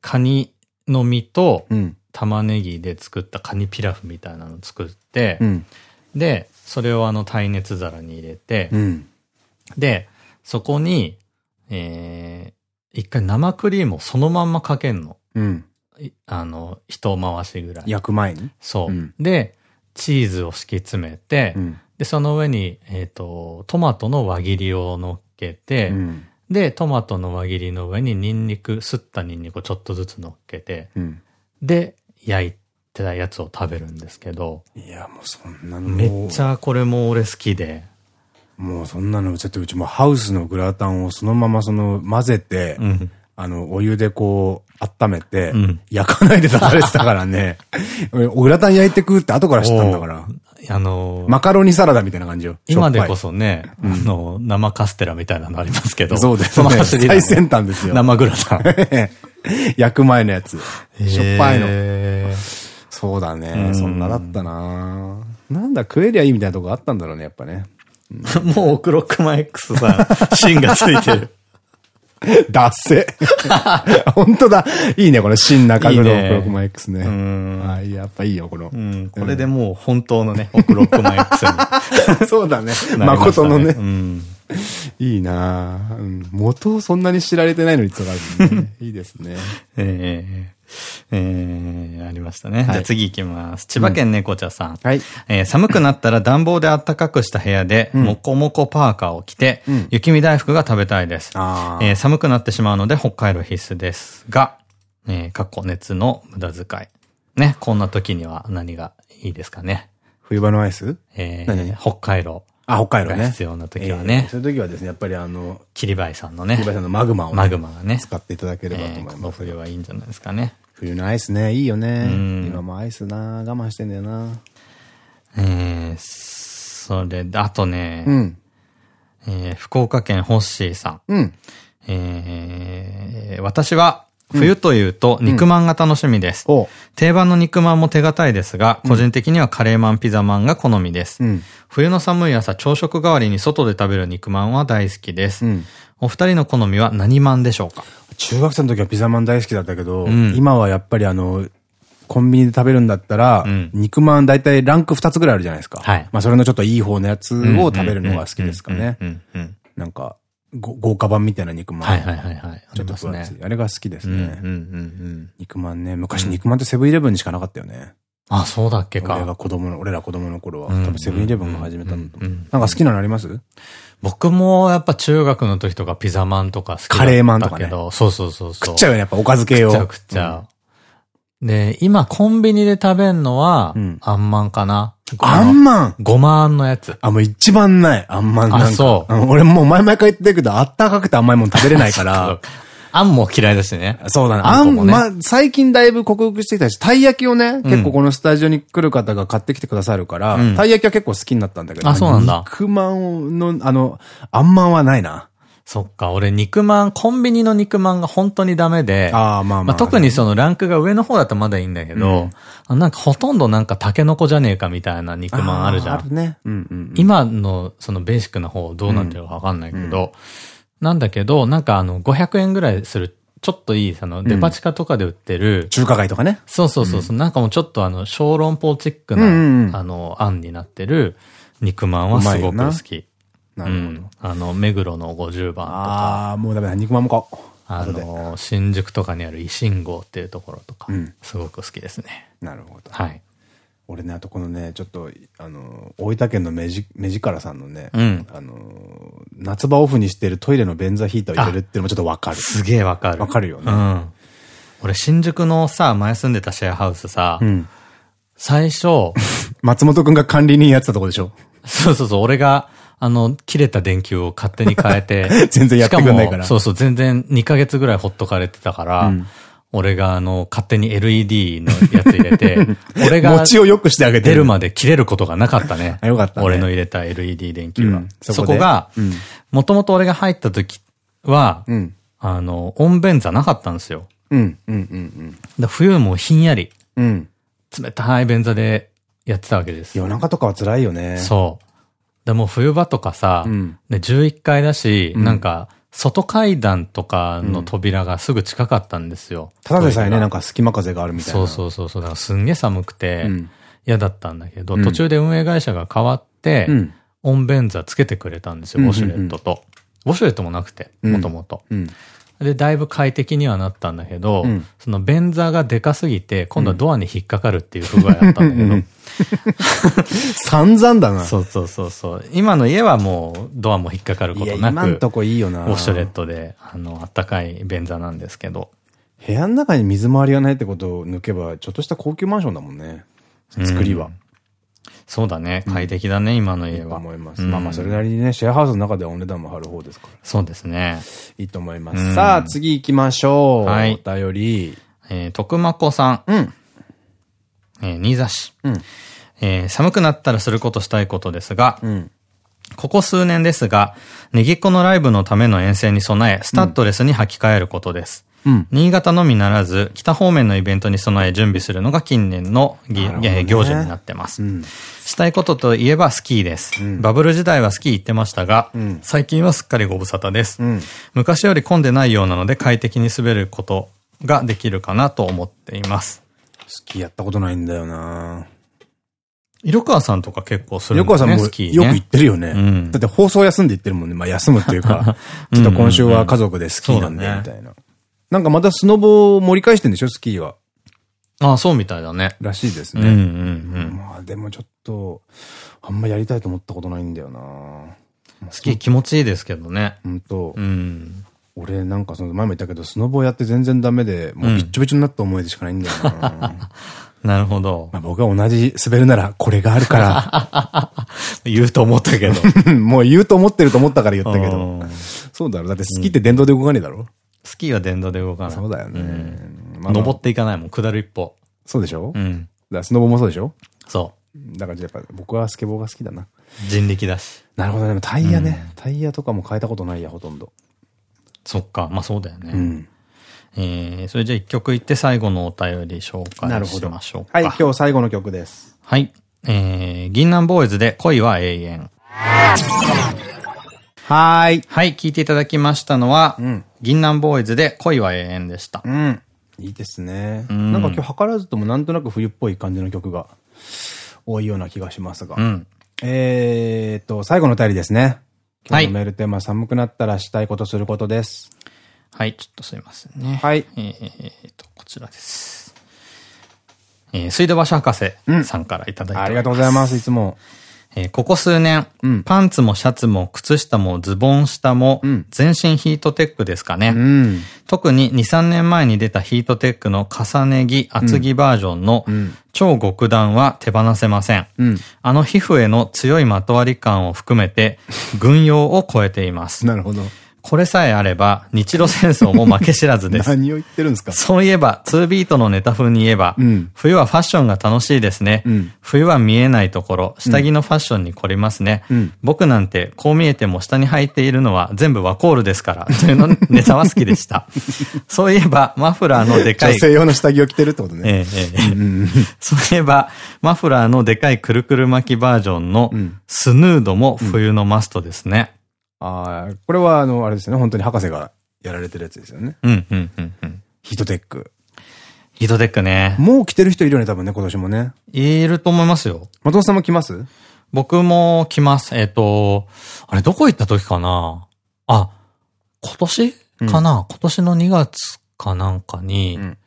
カニの実と玉ねぎで作ったカニピラフみたいなのを作って、うん、で、それをあの耐熱皿に入れて、うん、で、そこに、えー、一回生クリームをそのまんまかけんの。うん、あの、一回しぐらい。焼く前に？そう。で、チーズを敷き詰めて、で、その上に、えっ、と、トマトの輪切りを乗っけて、で、トマトの輪切りの上にニンニク、すったニンニクをちょっとずつ乗っけて、うん、で、焼いてたやつを食べるんですけど。いや、もうそんなのめっちゃこれも俺好きで。もうそんなの、ちょっとうちもハウスのグラタンをそのままその混ぜて、うん、あの、お湯でこう、温めて、うん、焼かないで出されてたからね。グラタン焼いて食うって後から知ったんだから。あのー、マカロニサラダみたいな感じよ。今でこそね、あの、生カステラみたいなのありますけど。そうですね。最先端ですよ。生グラタン。焼く前のやつ。しょっぱいの。そうだね。そんなだったななんだ、食えりゃいいみたいなとこあったんだろうね、やっぱね。もうオクロックマ X さ、芯がついてる。ダッセ。本当だ。いいね、この新中黒オクロックマ X ね。はい、やっぱいいよ、この。これでもう本当のね、オクロックマ X に。そうだね。誠のね。いいな元をそんなに知られてないのにとかあるね。いいですね。えええー、ありましたね。はい、じゃあ次行きます。千葉県猫茶さん。はい。えー、寒くなったら暖房で暖かくした部屋で、もこもこパーカーを着て、うん、雪見大福が食べたいです。えー、寒くなってしまうので北海道必須ですが、えー、かっこ熱の無駄遣い。ね、こんな時には何がいいですかね。冬場のアイス？えー、北海道。あ、北海道ね。必要な時はね。そういう時はですね、やっぱりあの、桐林さんのね。桐林さんのマグマをマグマがね。使っていただければと思います。この冬はいいんじゃないですかね。冬のアイスね、いいよね。今もアイスな、我慢してんだよな。えー、それで、あとね、うん、えー、福岡県ホッシーさん。うん、えー、私は、冬というと肉まんが楽しみです。うん、定番の肉まんも手堅いですが、個人的にはカレーマンピザマンが好みです。うん、冬の寒い朝、朝食代わりに外で食べる肉まんは大好きです。うん、お二人の好みは何マンでしょうか？中学生の時はピザマン大好きだったけど、今はやっぱりあの、コンビニで食べるんだったら、肉まん大体ランク2つぐらいあるじゃないですか。はい、まあそれのちょっといい方のやつを食べるのが好きですかね。なんか、豪華版みたいな肉まん。はいはいはいはい。ちょっと分厚い。あれが好きですね。肉まんね。昔肉まんってセブンイレブンにしかなかったよね。あ、そうだっけか。俺が子供の、俺ら子供の頃は。多分セブンイレブンが始めたのと。なんか好きなのあります？僕もやっぱ中学の時とかピザマンとか好きだったけど。カレーマンとかね。そうそうそうそう。食っちゃうよね、やっぱおかず系を。食っちゃう食っちゃう。で、今コンビニで食べんのは、あんまんかな。あんまん？ごまあんのやつ。あ、もう一番ない。あんまんなんか。あ、そう。俺もう前々から言ってるけど、あったかくて甘いもん食べれないから。あんも嫌いだしね。そうだね。あん、もまあ、最近だいぶ克服してきたし、たい焼きをね、結構このスタジオに来る方が買ってきてくださるから、たい焼きは結構好きになったんだけど。あ、そうなんだ。肉まんの、あの、あんまんはないな。そっか、俺肉まん、コンビニの肉まんが本当にダメで、あまあまあ、特にそのランクが上の方だとまだいいんだけど、うん、なんかほとんどなんかタケノコじゃねえかみたいな肉まんあるじゃん。あるね。今のそのベーシックな方どうなってるかわかんないけど、うん、なんだけど、なんかあの500円ぐらいするちょっといい、その、デパ地下とかで売ってる、中華街とかね。そうそうそう、うん、なんかもうちょっとあの、小籠包チックな、あの、あんになってる肉まんはすごく好き。なるほど。うん、あの、目黒の50番とか。ああ、もうダメだ、肉まんも買おう。あの、新宿とかにある維新号っていうところとか、すごく好きですね。なるほど。はい。俺ね、あとこのね、ちょっと、あの、大分県の目地、目力さんのね、うん、あの、夏場オフにしてるトイレの便座ヒーターを入れるっていうのもちょっとわかる。すげえわかる。わかるよね。うん。俺、新宿のさ、前住んでたシェアハウスさ、うん、最初、松本くんが管理人やってたとこでしょ？そうそうそう、俺が、あの、切れた電球を勝手に変えて。全然やってくんないから。そうそう、全然2ヶ月ぐらいほっとかれてたから、うん、俺があの、勝手に LED のやつ入れて、俺が、持ちを良くしてあげて。出るまで切れることがなかったね。よかった、ね、俺の入れた LED 電球は。うん、そそこが、もともと俺が入った時は、うん、あの、温便座なかったんですよ。うん、うん、うん、うん。冬もひんやり、うん、冷たい便座でやってたわけです。夜中とかは辛いよね。そう。でも冬場とかさ、うん、ね、11階だし、うん、なんか、外階段とかの扉がすぐ近かったんですよ。ただでさえね、なんか隙間風があるみたいな。そうそうそう。だからすんげえ寒くて、嫌だったんだけど、うん、途中で運営会社が変わって、温便座つけてくれたんですよ、ウォシュレットと。ウォシュレットもなくて、もともと。で、だいぶ快適にはなったんだけど、うん、その便座がでかすぎて、今度はドアに引っかかるっていう不具合だったんだけど。散々だな。そうそうそうそう。今の家はもうドアも引っかかることなく。今んとこいいよな。ウォシュレットで、あの、あったかい便座なんですけど。部屋の中に水回りがないってことを抜けば、ちょっとした高級マンションだもんね。作りは。うんそうだね。快適だね、今の家は。思います。まあまあ、それなりにね、シェアハウスの中ではお値段も張る方ですから。そうですね。いいと思います。さあ、次行きましょう。はい。お便り。えー、徳間子さん。うん。えー、新座市。うん。えー、寒くなったらすることしたいことですが、うん。ここ数年ですが、ネギっ子のライブのための遠征に備え、スタッドレスに履き替えることです。うん、新潟のみならず、北方面のイベントに備え準備するのが近年の、ね、行事になってます。うん、したいことといえばスキーです。うん、バブル時代はスキー行ってましたが、最近はすっかりご無沙汰です。昔より混んでないようなので快適に滑ることができるかなと思っています。スキーやったことないんだよな色川さんとか結構するんですね。色川さんもよく行ってるよね。うん、だって放送休んで行ってるもんね。まあ休むっていうか、ちょっと今週は家族でスキーなんで、みたいな。なんかまたスノボを盛り返してんでしょ、スキーは。ああ、そうみたいだね。らしいですね。うんうんうん。まあでもちょっと、あんまやりたいと思ったことないんだよなスキー気持ちいいですけどね。ほんと。うん。俺なんかその前も言ったけど、スノボやって全然ダメで、もうびっちょびちょになった思い出しかないんだよな、なるほど。まあ僕は同じ滑るならこれがあるから。言うと思ったけど。もう言うと思ってると思ったから言ったけど。そうだろ。だってスキーって電動で動かねえだろ、スキーは電動で動かない。そうだよね。登っていかないもん、下る一歩。そうでしょ？うん。だスノボもそうでしょ？そう。だからやっぱ僕はスケボーが好きだな。人力だし。なるほど、でもタイヤね。タイヤとかも変えたことないや、ほとんど。そっか、まあそうだよね。うん。えー、それじゃあ一曲いって最後のお便り紹介しましょうか。はい、今日最後の曲です。はい。えー、銀杏ボーイズで恋は永遠。はい。はい、聞いていただきましたのは、うん、銀杏ボーイズで恋は永遠でした。うん。いいですね。うん、なんか今日図らずともなんとなく冬っぽい感じの曲が多いような気がしますが。うん、えっと、最後の便りですね。今日のメールテーマ、はい、寒くなったらしたいことすることです。はい、ちょっとすいませんね。はい。えっと、こちらです。えー、水道橋博士さんからいただいて、うん、ありがとうございます、いつも。えー、ここ数年、うん、パンツもシャツも靴下もズボン下も、全身ヒートテックですかね。うん、特に2、3年前に出たヒートテックの重ね着、厚着バージョンの超極暖は手放せません。うん、あの皮膚への強いまとわり感を含めて、軍用を超えています。なるほど。これさえあれば、日露戦争も負け知らずです。何を言ってるんですか？そういえば、2ビートのネタ風に言えば、うん、冬はファッションが楽しいですね。うん、冬は見えないところ、下着のファッションに凝りますね。うん、僕なんて、こう見えても下に履いているのは全部ワコールですから、というのネタは好きでした。そういえば、マフラーのでかい。女性用の下着を着てるってことね。ええ、ええ。そういえば、マフラーのでかいくるくる巻きバージョンのスヌードも冬のマストですね。ああ、これはあの、あれですよね。本当に博士がやられてるやつですよね。うん、うん、うん、うん。ヒートテック。ヒートテックね。もう着てる人いるよね、多分ね、今年もね。いると思いますよ。松本さんも着ます？僕も着ます。えっ、ー、と、あれ、どこ行った時かな？あ、今年かな、うん、今年の2月かなんかに、うん、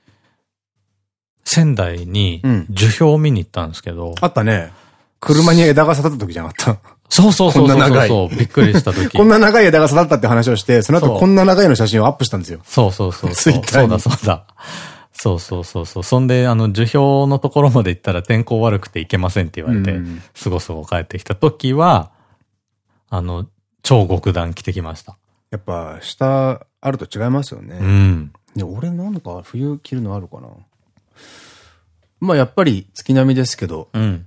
仙台に樹氷を見に行ったんですけど。あったね。車に枝が刺さった時じゃなかった。そうそうそう。こんな長い。びっくりした時。こんな長い枝が刺さったって話をして、その後こんな長いの写真をアップしたんですよ。そうそうそう。ツイッターそうだそうだ。そうそうそうそう。そんで、あの、樹氷のところまで行ったら天候悪くて行けませんって言われて、すごすご帰ってきた時は、あの、超極暖着てきました。やっぱ、下あると違いますよね。うん。で、俺なんか冬着るのあるかなまあやっぱり月並みですけど、うん。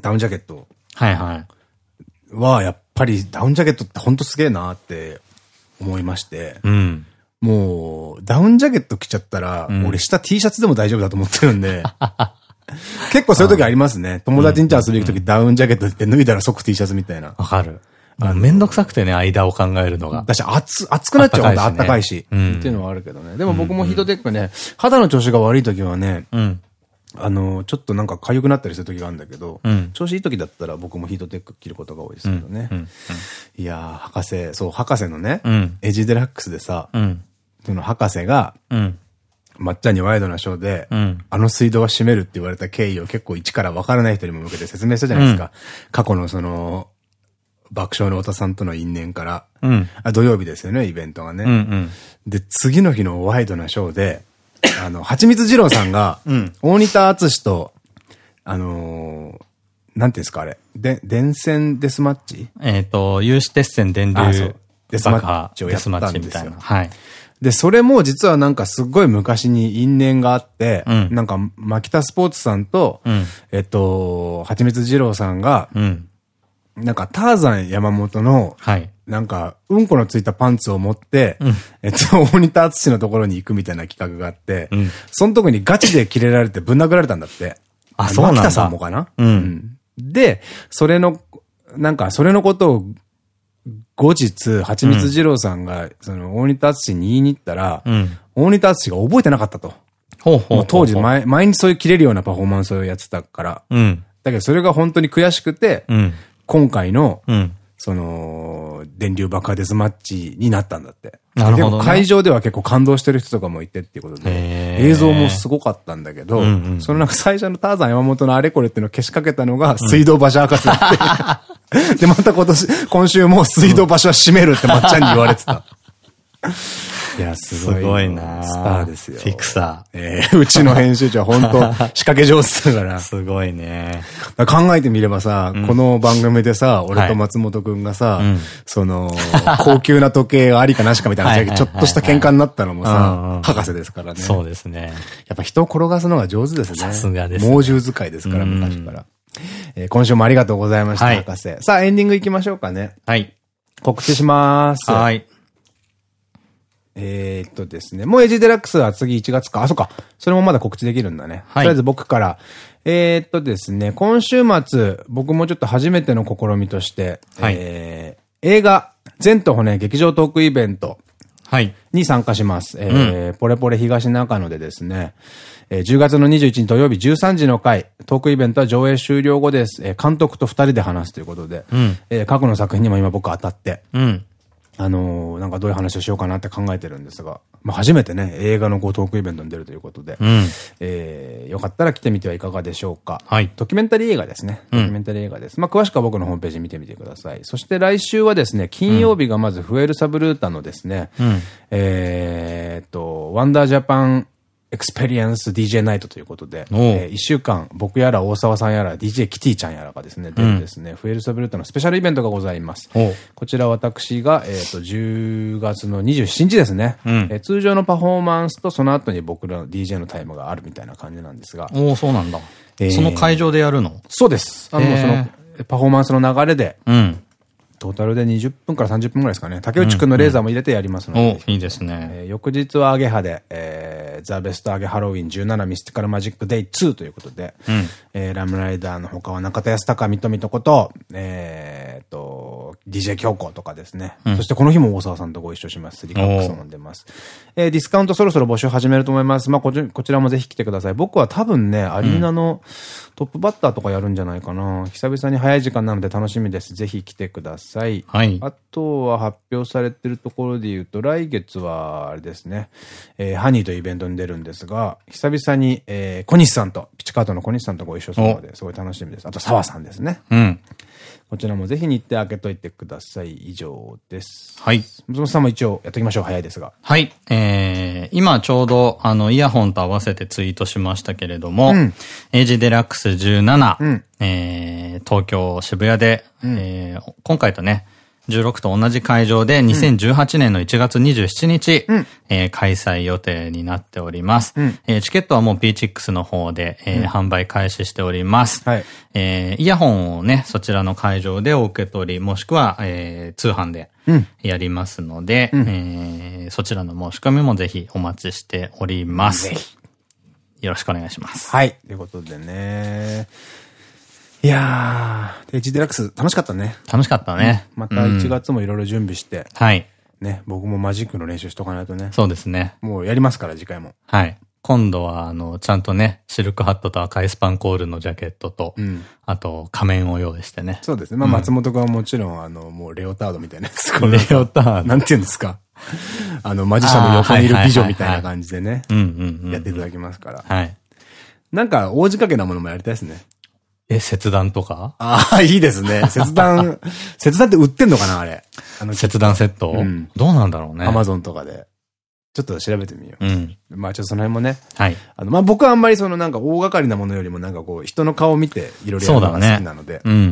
ダウンジャケット。はいはい。は、やっぱりダウンジャケットってほんとすげえなって思いまして。うん。もう、ダウンジャケット着ちゃったら、うん、俺下 T シャツでも大丈夫だと思ってるんで。結構そういう時ありますね。友達んち遊び行く時ダウンジャケットって脱いだら即 T シャツみたいな。わかる。めんどくさくてね、間を考えるのが。だし、熱、熱くなっちゃうとあったかいし。っていうのはあるけどね。でも僕もヒートテックね、肌の調子が悪い時はね、あの、ちょっとなんか痒くなったりする時があるんだけど、うん、調子いい時だったら僕もヒートテック着ることが多いですけどね。いやー、博士、そう、博士のね、うん、エジデラックスでさ、うん、その博士が、まっちゃんにワイドなショーで、あの水道は閉めるって言われた経緯を結構一から分からない人にも向けて説明したじゃないですか。過去のその、爆笑の太田さんとの因縁から、あ土曜日ですよね、イベントがね。うんうん、で、次の日のワイドなショーで、あの、はちみつ二郎さんが、うん、大仁田敦と、あのー、なんていうんですか、あれ。で、電線デスマッチ？えっと、有刺鉄線電流デスマッチをやったんですよ。はい。で、それも実はなんかすっごい昔に因縁があって、うん、なんか、牧田スポーツさんと、うん、えっと、はちみつ二郎さんが、うん、なんかターザン山本の、はい、なんか、うんこのついたパンツを持って、うん、えっと、大仁田敦のところに行くみたいな企画があって、うん、その時にガチでキレられてぶん殴られたんだって。あ、そうなんだ。さんもかな、うん、うん。で、それの、なんか、それのことを、後日、はちみつ二郎さんが、その、大仁田敦に言いに行ったら、うん、大仁田敦が覚えてなかったと。ほうほう当時、毎日そういう切れるようなパフォーマンスをやってたから。うん、だけど、それが本当に悔しくて、うん、今回の、うん。その、電流爆破デスマッチになったんだって。なるほど、ね、会場では結構感動してる人とかもいてっていうことで、映像もすごかったんだけど、そのなんか最初のターザン山本のあれこれっていうのを消しかけたのが水道場所博士って、で、また今年、今週も水道場所は閉めるってまっちゃんに言われてた。いや、すごい。なスターですよ。フィクサー。えー、うちの編集長本当 仕掛け上手だから。すごいね。考えてみればさ、うん、この番組でさ、俺と松本くんがさ、はい、その、高級な時計ありかなしかみたいな、ちょっとした喧嘩になったのもさ、博士ですからね。そうですね。やっぱ人を転がすのが上手ですね。さすがです、ね。猛獣使いですから、昔から。えー、今週もありがとうございました、はい、博士。さあ、エンディング行きましょうかね。はい。告知します。はい。えっとですね。もうエジデラックスは次1月か。あ、そっか。それもまだ告知できるんだね。はい、とりあえず僕から。えー、っとですね。今週末、僕もちょっと初めての試みとして、はい、えー、映画、全と骨劇場トークイベント。はい。に参加します。えー、うん、ポレポレ東中野でですね、えー、10月の21日土曜日13時の回、トークイベントは上映終了後です。えー、監督と2人で話すということで、うん、えー、過去の作品にも今僕当たって、うん、あのー、なんかどういう話をしようかなって考えてるんですが、まあ、初めてね、映画のごトークイベントに出るということで、うん、えー、よかったら来てみてはいかがでしょうか。はい。ドキュメンタリー映画ですね。ドキュメンタリー映画です。うん、まあ、詳しくは僕のホームページ見てみてください。そして来週はですね、金曜日がまずフエルサブルータのですね、うん、えっと、ワンダージャパンエクスペリエンス DJ ナイトということで、えー、1週間、僕やら大沢さんやら DJ キティちゃんやらがですね、出るですね、うん、フエルサブルータのスペシャルイベントがございます。こちら私が、えっ、と、10月の27日ですね、うん、えー、通常のパフォーマンスとその後に僕らの DJ のタイムがあるみたいな感じなんですが。おそうなんだ。えー、その会場でやるの？そうです。あの、その、パフォーマンスの流れで、うん、トータルで20分から30分ぐらいですかね。竹内くんのレーザーも入れてやりますので。いいですね。えー、翌日はアゲハで、えー、ザ・ベストアゲハロウィン17ミスティカルマジックデイ2ということで、うん、えー、ラムライダーの他は中田康隆、三富とこと、えー、と、DJ 京子とかですね。うん、そしてこの日も大沢さんとご一緒します。スリカックスも出ます。えー、ディスカウントそろそろ募集始めると思います。まあこち、こちらもぜひ来てください。僕は多分ね、アリーナのトップバッターとかやるんじゃないかな。久々に早い時間なので楽しみです。ぜひ来てください。はい。あとは発表されてるところで言うと、来月は、あれですね、えー、ハニーというイベントに出るんですが、久々に、えー、小西さんと、ピチカートの小西さんとご一緒するので、すごい楽しみです。あと、澤さんですね。うん。こちらもぜひ日程開けといてください。以上です。はい。松本さんも一応やっときましょう。早いですが。はい。えー、今ちょうど、あの、イヤホンと合わせてツイートしましたけれども、うん、エイジデラックス17、うん、えー、東京渋谷で、うん、えー、今回とね、16と同じ会場で2018年の1月27日、うん、えー、開催予定になっております。うん、えー、チケットはもう P6 の方で、えー、うん、販売開始しております。はい、えー、イヤホンをね、そちらの会場でお受け取り、もしくは、えー、通販でやりますので、うん、えー、そちらの申し込みもぜひお待ちしております。よろしくお願いします。はい。ということでね。いやー、H デラックス楽しかったね。楽しかったね。また1月もいろいろ準備して。はい。ね、僕もマジックの練習しとかないとね。そうですね。もうやりますから、次回も。はい。今度は、あの、ちゃんとね、シルクハットと赤いスパンコールのジャケットと、うん、あと、仮面を用意してね。そうですね。まあ、松本君はもちろん、あの、もう、レオタードみたいなやつ。レオタード。なんて言うんですか？あの、マジシャンの横にいる美女みたいな感じでね。やっていただきますから。はい。なんか、大仕掛けなものもやりたいですね。え、切断とか？ああ、いいですね。切断、切断って売ってんのかなあれ？あの、切断セット、うん、どうなんだろうね。アマゾンとかで。ちょっと調べてみよう。うん。まあちょっとその辺もね。はい。あの、まあ僕はあんまりそのなんか大掛かりなものよりもなんかこう人の顔を見ていろいろやるのが好きなので。うんうんう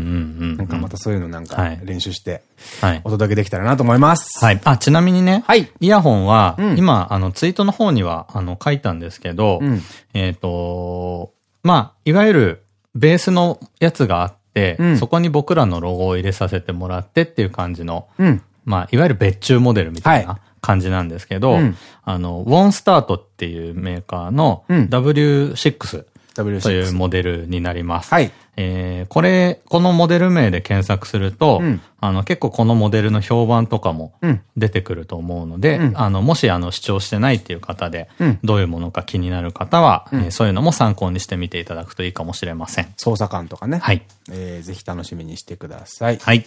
ん。なんかまたそういうのなんか練習して、はい。お届けできたらなと思います。はい。あ、ちなみにね。はい。イヤホンは、今、あの、ツイートの方には、あの、書いたんですけど、うん、えっと、まあ、いわゆる、ベースのやつがあって、うん、そこに僕らのロゴを入れさせてもらってっていう感じの、うん、まあ、いわゆる別注モデルみたいな感じなんですけど、はい、あの、ウォンスタートっていうメーカーの W6 というモデルになります。はい。えー、これ、このモデル名で検索すると、うん、あの、結構このモデルの評判とかも出てくると思うので、うん、あの、もしあの、視聴してないっていう方で、うん、どういうものか気になる方は、えー、そういうのも参考にしてみていただくといいかもしれません。操作感とかね。はい。えー、ぜひ楽しみにしてください。はい。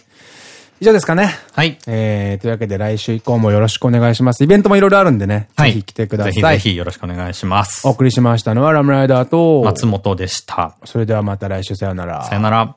以上ですかね。はい。えー、というわけで来週以降もよろしくお願いします。イベントもいろいろあるんでね。はい。ぜひ来てください。ぜひぜひよろしくお願いします。お送りしましたのはラムライダーと松本でした。それではまた来週さよなら。さよなら。